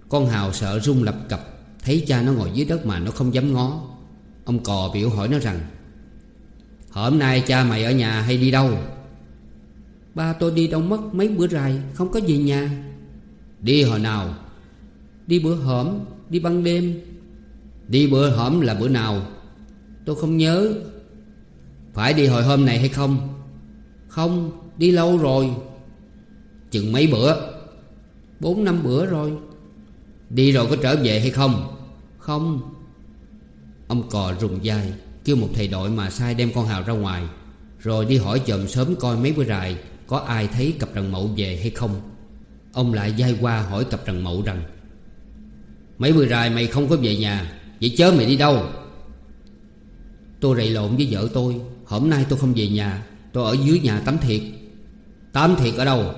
Con Hào sợ rung lập cập, Thấy cha nó ngồi dưới đất mà nó không dám ngó. Ông cò biểu hỏi nó rằng Hôm nay cha mày ở nhà hay đi đâu? Ba tôi đi đâu mất mấy bữa rày Không có về nhà. Đi hồi nào? Đi bữa hổm Đi ban đêm. Đi bữa hổm là bữa nào? Tôi không nhớ. Phải đi hồi hôm này hay không? Không Đi lâu rồi. Chừng mấy bữa? Bốn năm bữa rồi. Đi rồi có trở về hay không? Không. Ông cò rùng dai Kêu một thầy đội mà sai đem con Hào ra ngoài, Rồi đi hỏi chồng sớm coi mấy bữa rài Có ai thấy cặp rằng mậu về hay không. Ông lại dai qua hỏi cặp rằng mậu rằng, Mấy bữa rài mày không có về nhà, Vậy chớ mày đi đâu. Tôi rầy lộn với vợ tôi, Hôm nay tôi không về nhà, Tôi ở dưới nhà tắm thiệt. Tắm thiệt ở đâu?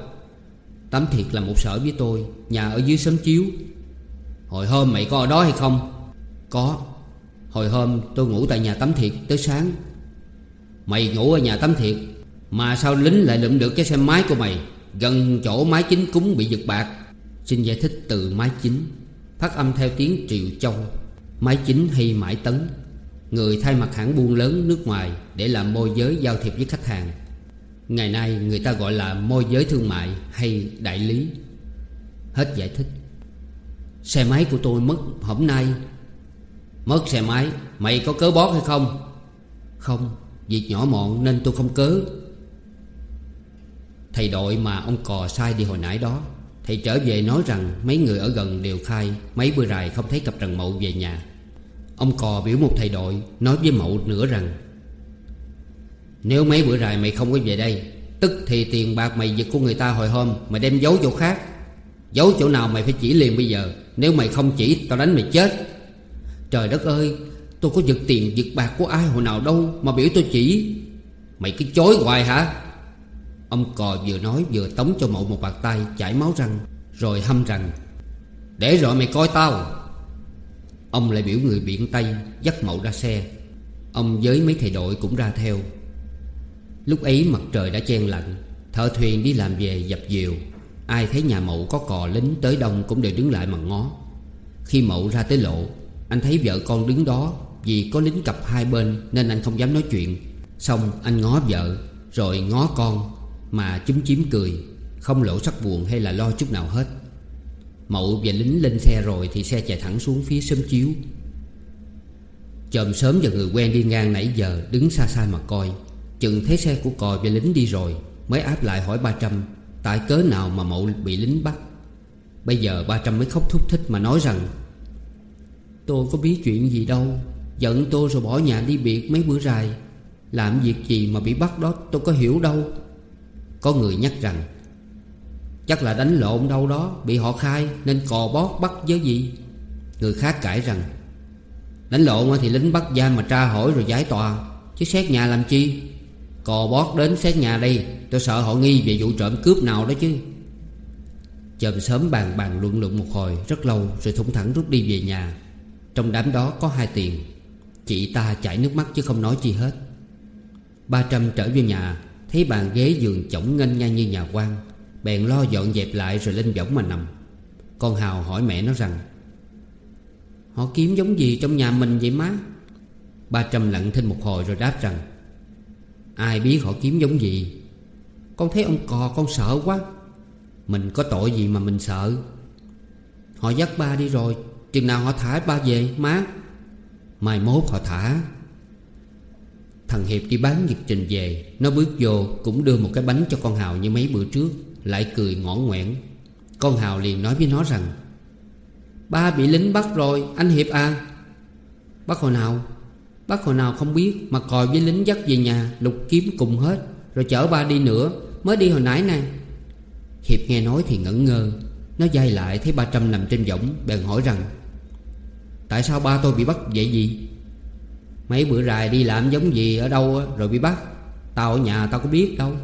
Tắm thiệt là một sở với tôi, Nhà ở dưới sớm chiếu. Hồi hôm mày có ở đó hay không? Có. Hồi hôm tôi ngủ tại nhà tắm thiệt tới sáng. Mày ngủ ở nhà tắm thiệt, Mà sao lính lại lượm được cái xe máy của mày? Gần chỗ máy chính cúng bị giật bạc. Xin giải thích từ máy chính. Phát âm theo tiếng Triều Châu. Máy chính hay mãi tấn. Người thay mặt hãng buôn lớn nước ngoài Để làm môi giới giao thiệp với khách hàng. Ngày nay người ta gọi là môi giới thương mại hay đại lý. Hết giải thích. Xe máy của tôi mất hôm nay Mất xe máy, Mày có cớ bót hay không? Không, Việc nhỏ mọn nên tôi không cớ. Thầy đội mà ông cò sai đi hồi nãy đó, Thầy trở về nói rằng Mấy người ở gần đều khai Mấy bữa rày không thấy cặp trần mậu về nhà. Ông cò biểu một thầy đội Nói với mậu nữa rằng, Nếu mấy bữa rày mày không có về đây, Tức thì tiền bạc mày giật của người ta hồi hôm Mày đem giấu chỗ khác. Giấu chỗ nào mày phải chỉ liền bây giờ, Nếu mày không chỉ, tao đánh mày chết. Trời đất ơi, Tôi có giật tiền giật bạc của ai hồi nào đâu Mà biểu tôi chỉ. Mày cứ chối hoài hả? Ông cò vừa nói vừa tống cho mậu một bạc tay Chảy máu răng, Rồi hâm rằng, Để rồi mày coi tao. Ông lại biểu người biển Tây Dắt mậu ra xe. Ông với mấy thầy đội cũng ra theo. Lúc ấy mặt trời đã chen lạnh, Thợ thuyền đi làm về dập diều Ai thấy nhà mậu có cò lính tới đông Cũng đều đứng lại mà ngó. Khi mậu ra tới lộ anh thấy vợ con đứng đó Vì có lính cặp hai bên Nên anh không dám nói chuyện. Xong anh ngó vợ, Rồi ngó con Mà chúng chiếm cười, Không lộ sắc buồn hay là lo chút nào hết. Mậu và lính lên xe rồi Thì xe chạy thẳng xuống phía sớm chiếu. Chồm sớm và người quen đi ngang nãy giờ Đứng xa xa mà coi. Chừng thấy xe của cò và lính đi rồi, Mới áp lại hỏi ba trăm, Tại cớ nào mà Mậu bị lính bắt? Bây giờ ba trăm mới khóc thúc thích mà nói rằng Tôi có biết chuyện gì đâu. Giận tôi rồi bỏ nhà đi biệt mấy bữa dài Làm việc gì mà bị bắt đó, tôi có hiểu đâu. Có người nhắc rằng, Chắc là đánh lộn đâu đó, Bị họ khai nên cò bót bắt với gì. Người khác cãi rằng, Đánh lộn thì lính bắt giam mà tra hỏi rồi giải tòa, Chứ xét nhà làm chi? Cò bót đến xét nhà đây, Tôi sợ họ nghi về vụ trộm cướp nào đó chứ. Chợm sớm bàn bàn luận luận một hồi Rất lâu, rồi thủng thẳng rút đi về nhà. Trong đám đó có hai tiền. Chị ta chảy nước mắt chứ không nói chi hết. Ba trăm trở về nhà, Thấy bàn ghế giường chổng nghênh ngang như nhà quan, Bèn lo dọn dẹp lại rồi lên võng mà nằm. Con Hào hỏi mẹ nó rằng, Họ kiếm giống gì trong nhà mình vậy má? Ba trăm lặng thinh một hồi rồi đáp rằng, Ai biết họ kiếm giống gì? Con thấy ông cò con sợ quá. Mình có tội gì mà mình sợ? Họ dắt ba đi rồi Chừng nào họ thả ba về, má? Mai mốt họ thả. Thằng Hiệp đi bán nhật trình về. Nó bước vô, cũng đưa một cái bánh cho con Hào như mấy bữa trước. Lại cười ngõn ngoẻn. Con Hào liền nói với nó rằng, Ba bị lính bắt rồi, Anh Hiệp à. Bắt hồi nào Bắt hồi nào không biết Mà còi với lính dắt về nhà, Lục kiếm cùng hết, Rồi chở ba đi nữa, Mới đi hồi nãy nè. Hiệp nghe nói thì ngẩn ngơ. Nó dai lại thấy ba trăm nằm trên võng, Bèn hỏi rằng Tại sao ba tôi bị bắt vậy gì? Mấy bữa rài đi làm giống gì ở đâu rồi bị bắt. Tao ở nhà tao có biết đâu.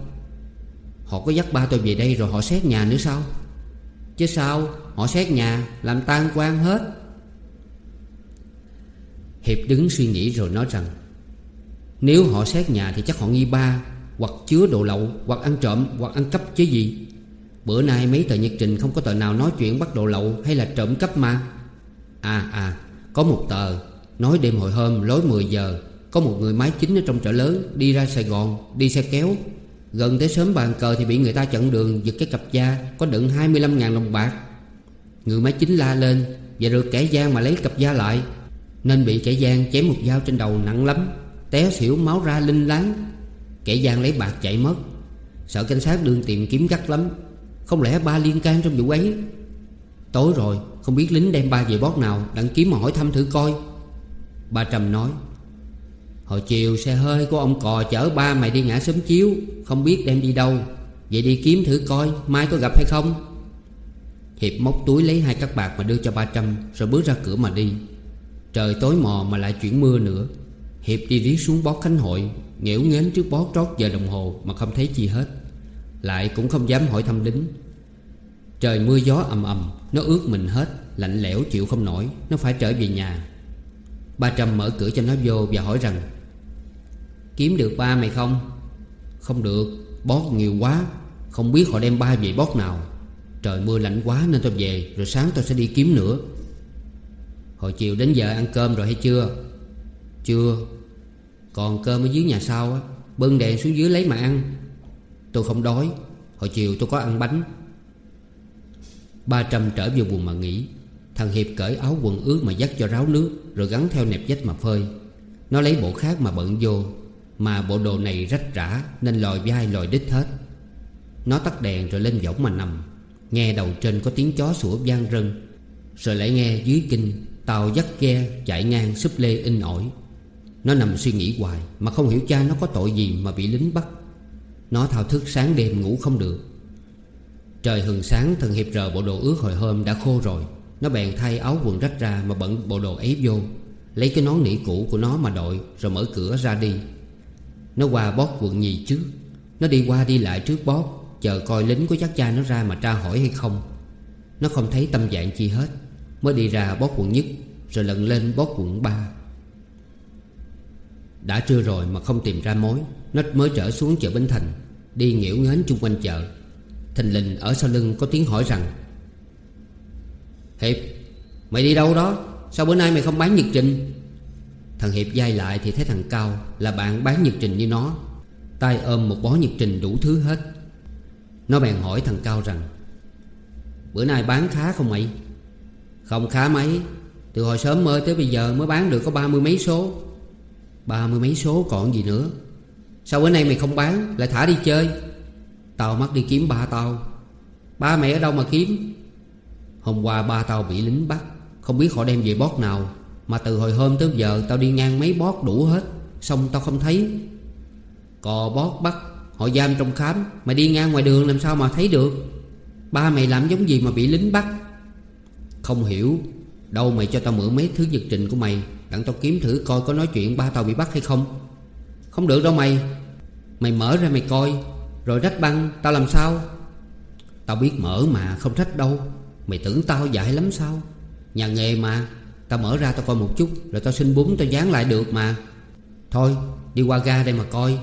Họ có dắt ba tôi về đây rồi họ xét nhà nữa sao? Chứ sao? Họ xét nhà, Làm tan quan hết. Hiệp đứng suy nghĩ rồi nói rằng, Nếu họ xét nhà thì chắc họ nghi ba, Hoặc chứa đồ lậu, Hoặc ăn trộm, Hoặc ăn cắp chứ gì. Bữa nay mấy tờ nhật trình không có tờ nào nói chuyện bắt đồ lậu Hay là trộm cắp mà. À à. Có một tờ Nói đêm hồi hôm lối 10 giờ, Có một người máy chính ở trong chợ lớn Đi ra Sài Gòn, Đi xe kéo. Gần tới sớm bàn cờ thì bị người ta chặn đường Giật cái cặp da Có đựng 25.000 đồng bạc. Người máy chính la lên Và được kẻ gian mà lấy cặp da lại, Nên bị kẻ gian chém một dao trên đầu nặng lắm, Té xỉu máu ra linh láng. Kẻ gian lấy bạc chạy mất. Sợ cảnh sát đương tìm kiếm gắt lắm, Không lẽ ba liên can trong vụ ấy? Tối rồi không biết lính đem ba về bót nào, Đặng kiếm mà hỏi thăm thử coi. Ba Trầm nói, Hồi chiều xe hơi của ông cò chở ba mày đi ngã sớm chiếu, Không biết đem đi đâu. Vậy đi kiếm thử coi, Mai có gặp hay không? Hiệp móc túi lấy hai cắt bạc mà đưa cho ba trăm Rồi bước ra cửa mà đi. Trời tối mò mà lại chuyển mưa nữa. Hiệp đi riết xuống bót khánh hội Nghễu nghến trước bót trót giờ đồng hồ Mà không thấy chi hết. Lại cũng không dám hỏi thăm lính. Trời mưa gió ầm ầm, Nó ướt mình hết, Lạnh lẽo chịu không nổi, Nó phải trở về nhà. Ba Trâm mở cửa cho nó vô và hỏi rằng, Kiếm được ba mày không? Không được, Bót nhiều quá, Không biết họ đem ba về bót nào. Trời mưa lạnh quá nên tôi về, Rồi sáng tôi sẽ đi kiếm nữa. Hồi chiều đến giờ ăn cơm rồi hay chưa? Chưa. Còn cơm ở dưới nhà sau á? Bưng đèn xuống dưới lấy mà ăn. Tôi không đói, Hồi chiều tôi có ăn bánh. Ba Trâm trở vô buồn mà nghỉ Thằng Hiệp cởi áo quần ướt mà dắt cho ráo nước Rồi gắn theo nẹp dách mà phơi. Nó lấy bộ khác mà bận vô, Mà bộ đồ này rách rã Nên lòi vai lòi đít hết. Nó tắt đèn rồi lên võng mà nằm, Nghe đầu trên có tiếng chó sủa vang rân. Rồi lại nghe dưới kinh, Tàu dắt ghe chạy ngang súp lê in ỏi. Nó nằm suy nghĩ hoài Mà không hiểu cha nó có tội gì mà bị lính bắt. Nó thao thức sáng đêm ngủ không được. Trời hừng sáng, thần hiệp rờ bộ đồ ướt hồi hôm đã khô rồi. Nó bèn thay áo quần rách ra mà bận bộ đồ ấy vô. Lấy cái nón nỉ cũ của nó mà đội, Rồi mở cửa ra đi. Nó qua bót quận nhì trước. Nó đi qua đi lại trước bót Chờ coi lính có chắc cha nó ra mà tra hỏi hay không. Nó không thấy tâm dạng chi hết, Mới đi ra bót quận nhất, Rồi lần lên bót quận ba. Đã trưa rồi mà không tìm ra mối, Nó mới trở xuống chợ Bến Thành, Đi nghỉu ngến chung quanh chợ. Thình lình ở sau lưng có tiếng hỏi rằng, Hiệp, Mày đi đâu đó? Sao bữa nay mày không bán nhật trình? Thằng Hiệp dai lại thì thấy thằng Cao Là bạn bán nhật trình như nó. Tay ôm một bó nhật trình đủ thứ hết. Nó bèn hỏi thằng Cao rằng, Bữa nay bán khá không mày? Không khá mấy. Từ hồi sớm mơ tới bây giờ mới bán được có ba mươi mấy số. Ba mươi mấy số còn gì nữa? Sao bữa nay mày không bán? Lại thả đi chơi. Tao mắc đi kiếm ba tao. Ba mẹ ở đâu mà kiếm? Hôm qua ba tao bị lính bắt. Không biết họ đem về bót nào. Mà từ hồi hôm tới giờ tao đi ngang mấy bót đủ hết. Xong tao không thấy. Cò bót bắt, Họ giam trong khám. Mày đi ngang ngoài đường làm sao mà thấy được? Ba mày làm giống gì mà bị lính bắt? Không hiểu. Đâu mày cho tao mượn mấy thứ nhật trình của mày? Đặng tao kiếm thử coi có nói chuyện ba tao bị bắt hay không. Không được đâu mày. Mày mở ra mày coi. Rồi rách băng tao làm sao? Tao biết mở mà không rách đâu. Mày tưởng tao dạy lắm sao? Nhà nghề mà. Tao mở ra tao coi một chút Rồi tao xin bún tao dán lại được mà. Thôi đi qua ga đây mà coi.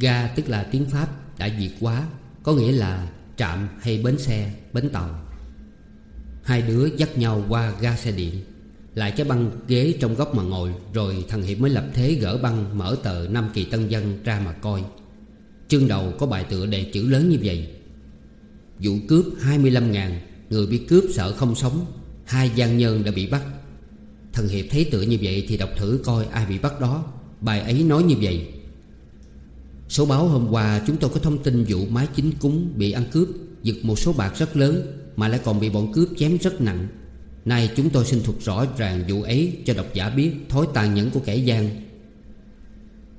Ga tức là tiếng Pháp đã diệt quá Có nghĩa là trạm hay bến xe, bến tàu. Hai đứa dắt nhau qua ga xe điện Lại cái băng ghế trong góc mà ngồi Rồi thằng Hiệp mới lập thế gỡ băng Mở tờ Nam Kỳ Tân Dân ra mà coi. Chương đầu có bài tựa đề chữ lớn như vậy. Vụ cướp 25 ngàn, Người bị cướp sợ không sống, Hai gian nhân đã bị bắt. Thần Hiệp thấy tựa như vậy thì đọc thử coi ai bị bắt đó. Bài ấy nói như vậy. Số báo hôm qua chúng tôi có thông tin vụ máy chính cúng bị ăn cướp, Giật một số bạc rất lớn Mà lại còn bị bọn cướp chém rất nặng. Nay chúng tôi xin thuật rõ ràng vụ ấy cho độc giả biết Thói tàn nhẫn của kẻ gian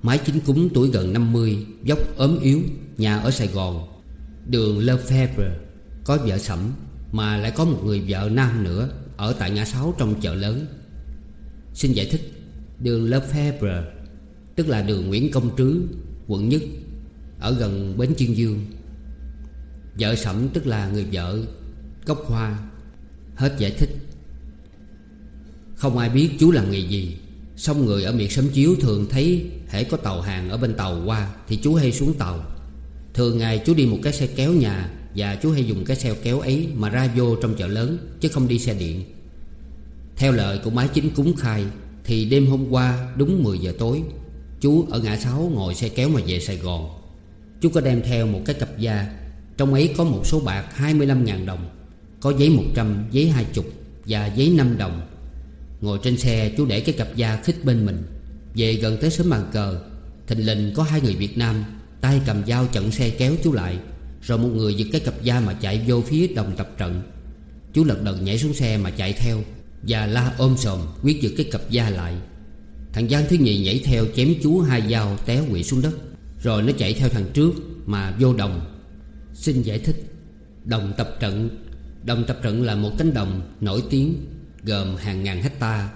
mái chính cúng tuổi gần 50 Dốc ốm yếu, Nhà ở Sài Gòn. Đường Lefebvre Có vợ sẩm, Mà lại có một người vợ nam nữa, Ở tại ngã sáu trong chợ lớn. Xin giải thích, Đường Lefebvre Tức là đường Nguyễn Công Trứ, Quận Nhất, Ở gần Bến Chiên Dương. Vợ sẩm tức là người vợ Cốc hoa. Hết giải thích. Không ai biết chú làm nghề gì. Xong người ở miệt sấm chiếu thường thấy hễ có tàu hàng ở bên tàu qua Thì chú hay xuống tàu. Thường ngày chú đi một cái xe kéo nhà Và chú hay dùng cái xe kéo ấy mà ra vô trong chợ lớn Chứ không đi xe điện. Theo lời của máy chính cúng khai Thì đêm hôm qua đúng 10 giờ tối Chú ở ngã sáu ngồi xe kéo mà về Sài Gòn. Chú có đem theo một cái cặp da Trong ấy có một số bạc 25.000 đồng Có giấy 100, giấy 20 và giấy 5 đồng. Ngồi trên xe, chú để cái cặp da khích bên mình. Về gần tới sớm bàn cờ, Thình lình có hai người Việt Nam tay cầm dao chặn xe kéo chú lại, Rồi một người giật cái cặp da mà chạy vô phía đồng tập trận. Chú lật đật nhảy xuống xe mà chạy theo Và la ôm sòm quyết giật cái cặp da lại. Thằng Giang thứ nhì nhảy theo chém chú hai dao té quỵ xuống đất, Rồi nó chạy theo thằng trước mà vô đồng. Xin giải thích, Đồng tập trận. Đồng tập trận là một cánh đồng nổi tiếng Gồm hàng ngàn hecta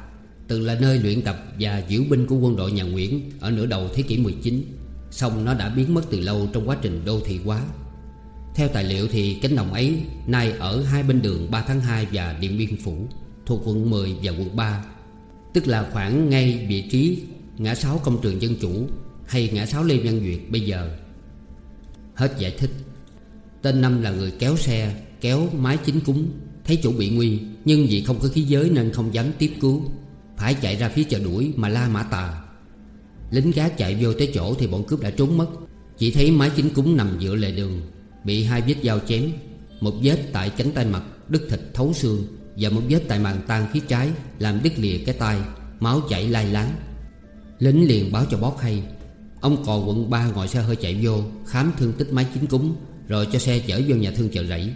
Từng là nơi luyện tập và diễu binh của quân đội nhà Nguyễn Ở nửa đầu thế kỷ 19 song nó đã biến mất từ lâu trong quá trình đô thị hóa. Theo tài liệu thì cánh đồng ấy Nay ở hai bên đường 3 tháng 2 và Điện Biên Phủ, Thuộc quận 10 và quận 3 Tức là khoảng ngay vị trí ngã sáu công trường dân chủ Hay ngã sáu Lê Văn Duyệt bây giờ. Hết giải thích. Tên Năm là người kéo xe, Kéo mái chính cúng, Thấy chủ bị nguy. Nhưng vì không có khí giới nên không dám tiếp cứu. Phải chạy ra phía chợ đuổi mà la mã tà. Lính gác chạy vô tới chỗ thì bọn cướp đã trốn mất. Chỉ thấy máy chính cúng nằm giữa lề đường, Bị hai vết dao chém, Một vết tại cánh tay mặt, Đứt thịt thấu xương Và một vết tại màng tan phía trái, Làm đứt lìa cái tay Máu chảy lai láng. Lính liền báo cho bót hay. Ông cò quận 3 ngồi xe hơi chạy vô, Khám thương tích máy chính cúng, Rồi cho xe chở vô nhà thương chợ rẫy.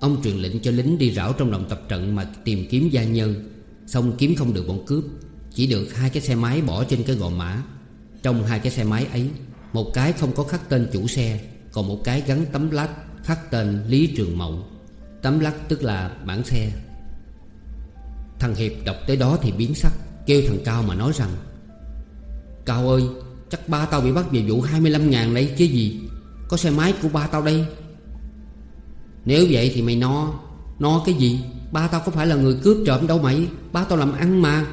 Ông truyền lệnh cho lính đi rảo trong đồng tập trận Mà tìm kiếm gia nhân Xong kiếm không được bọn cướp, Chỉ được hai cái xe máy bỏ trên cái gò mã. Trong hai cái xe máy ấy, Một cái không có khắc tên chủ xe, Còn một cái gắn tấm lát khắc tên Lý Trường Mậu. Tấm lát tức là bản xe. Thằng Hiệp đọc tới đó thì biến sắc, Kêu thằng Cao mà nói rằng, Cao ơi, Chắc ba tao bị bắt về vụ 25 ngàn đây chứ gì? Có xe máy của ba tao đây. Nếu vậy thì mày no. No cái gì? Ba tao có phải là người cướp trộm đâu mày. Ba tao làm ăn mà.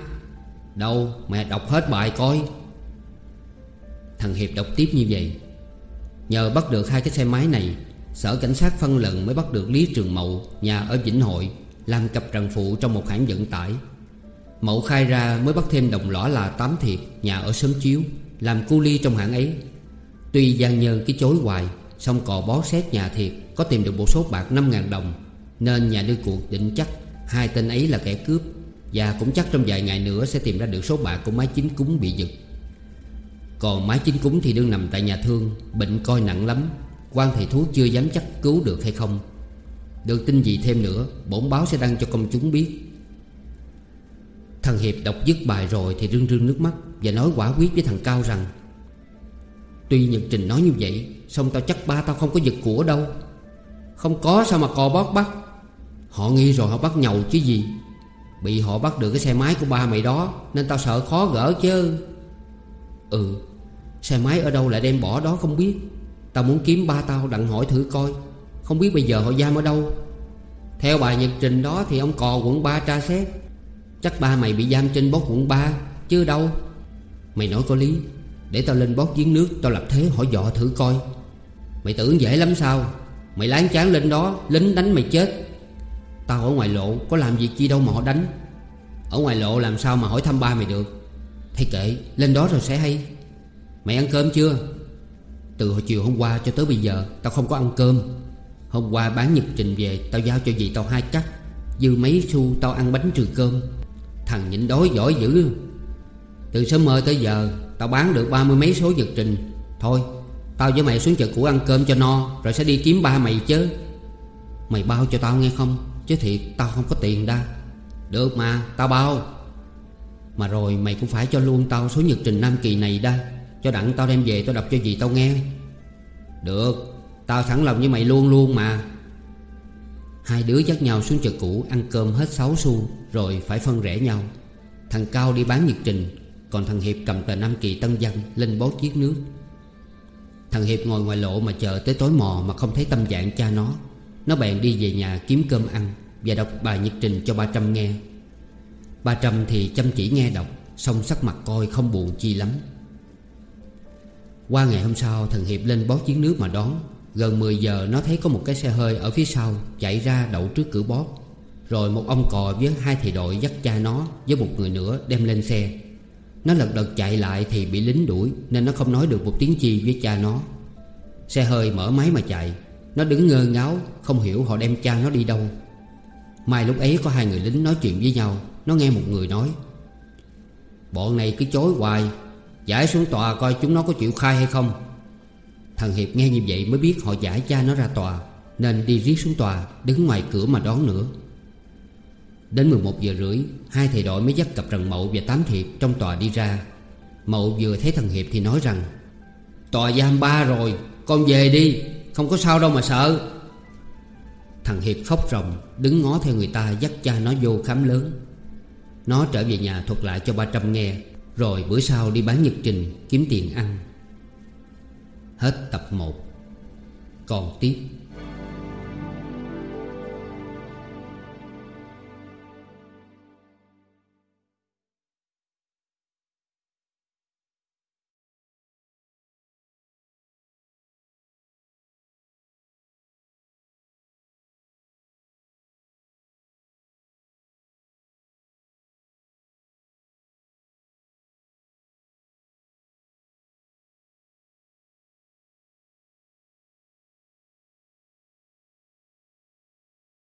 Đâu mẹ đọc hết bài coi. Thằng Hiệp đọc tiếp như vậy. Nhờ bắt được hai cái xe máy này, Sở cảnh sát phân lần mới bắt được Lý Trường Mậu, Nhà ở Vĩnh Hội, Làm cặp trần phụ trong một hãng vận tải. Mậu khai ra mới bắt thêm đồng lõa là Tám Thiệt, Nhà ở Sớm Chiếu, Làm cu ly trong hãng ấy. Tuy gian nhân cái chối hoài Xong cò bó xét nhà Thiệt. Có tìm được một số bạc 5.000 đồng. Nên nhà đưa cuộc định chắc Hai tên ấy là kẻ cướp, Và cũng chắc trong vài ngày nữa sẽ tìm ra được số bạc của máy chính cúng bị giật. Còn máy chính cúng thì đương nằm tại nhà thương, Bệnh coi nặng lắm. Quan thầy thuốc chưa dám chắc cứu được hay không. Được tin gì thêm nữa, Bổn báo sẽ đăng cho công chúng biết. Thằng Hiệp đọc dứt bài rồi Thì rưng rưng nước mắt Và nói quả quyết với thằng Cao rằng, Tuy Nhật Trình nói như vậy Xong tao chắc ba tao không có giật của đâu. Không có sao mà cò bót bắt. Họ nghi rồi họ bắt nhầu chứ gì. Bị họ bắt được cái xe máy của ba mày đó, Nên tao sợ khó gỡ chứ. Ừ Xe máy ở đâu lại đem bỏ đó không biết. Tao muốn kiếm ba tao đặng hỏi thử coi. Không biết bây giờ họ giam ở đâu. Theo bài nhật trình đó thì ông cò quận 3 tra xét. Chắc ba mày bị giam trên bốt quận 3 Chứ đâu. Mày nói có lý, Để tao lên bót giếng nước Tao lập thế hỏi dọ thử coi. Mày tưởng dễ lắm sao? Mày láng chán lên đó, Lính đánh mày chết. Tao ở ngoài lộ, có làm việc chi đâu mà họ đánh. Ở ngoài lộ làm sao mà hỏi thăm ba mày được? Thay kệ, lên đó rồi sẽ hay. Mày ăn cơm chưa? Từ hồi chiều hôm qua cho tới bây giờ, Tao không có ăn cơm. Hôm qua bán nhật trình về, Tao giao cho dì tao hai cắt. Dư mấy xu tao ăn bánh trừ cơm. Thằng nhịn đói giỏi dữ. Từ sớm mơ tới giờ, Tao bán được ba mươi mấy số nhật trình. Thôi Tao với mày xuống chợ cũ ăn cơm cho no, Rồi sẽ đi kiếm ba mày chứ. Mày bao cho tao nghe không? Chứ thiệt, tao không có tiền đa Được mà, tao bao. Mà rồi mày cũng phải cho luôn tao số nhật trình Nam Kỳ này đa Cho đặng tao đem về tao đọc cho dì tao nghe. Được, Tao sẵn lòng với mày luôn luôn mà. Hai đứa dắt nhau xuống chợ cũ ăn cơm hết 6 xu, Rồi phải phân rẽ nhau. Thằng Cao đi bán nhật trình, Còn thằng Hiệp cầm tờ Nam Kỳ Tân Văn Lên bó chiếc nước. Thằng Hiệp ngồi ngoài lộ mà chờ tới tối mò Mà không thấy tâm trạng cha nó. Nó bèn đi về nhà kiếm cơm ăn Và đọc bài nhật trình cho ba Trăm nghe. Ba Trăm thì chăm chỉ nghe đọc Xong sắc mặt coi không buồn chi lắm. Qua ngày hôm sau, thằng Hiệp lên bó chiến nước mà đón. Gần 10 giờ, nó thấy có một cái xe hơi ở phía sau Chạy ra đậu trước cửa bót Rồi một ông cò với hai thầy đội dắt cha nó Với một người nữa đem lên xe. Nó lật đật chạy lại thì bị lính đuổi, Nên nó không nói được một tiếng chi với cha nó. Xe hơi mở máy mà chạy. Nó đứng ngơ ngáo, Không hiểu họ đem cha nó đi đâu. Mai lúc ấy có hai người lính nói chuyện với nhau. Nó nghe một người nói, Bọn này cứ chối hoài, Giải xuống tòa coi chúng nó có chịu khai hay không. Thằng Hiệp nghe như vậy mới biết họ giải cha nó ra tòa, Nên đi riết xuống tòa, Đứng ngoài cửa mà đón nữa. Đến 11 giờ rưỡi, Hai thầy đội mới dắt cặp rằng mậu và tám thiệp Trong tòa đi ra. Mậu vừa thấy thằng Hiệp thì nói rằng, Tòa giam ba rồi, Con về đi, Không có sao đâu mà sợ. Thằng Hiệp khóc ròng, Đứng ngó theo người ta dắt cha nó vô khám lớn. Nó trở về nhà thuật lại cho ba trăm nghe, Rồi bữa sau đi bán nhật trình, Kiếm tiền ăn. Hết tập 1 Còn tiếp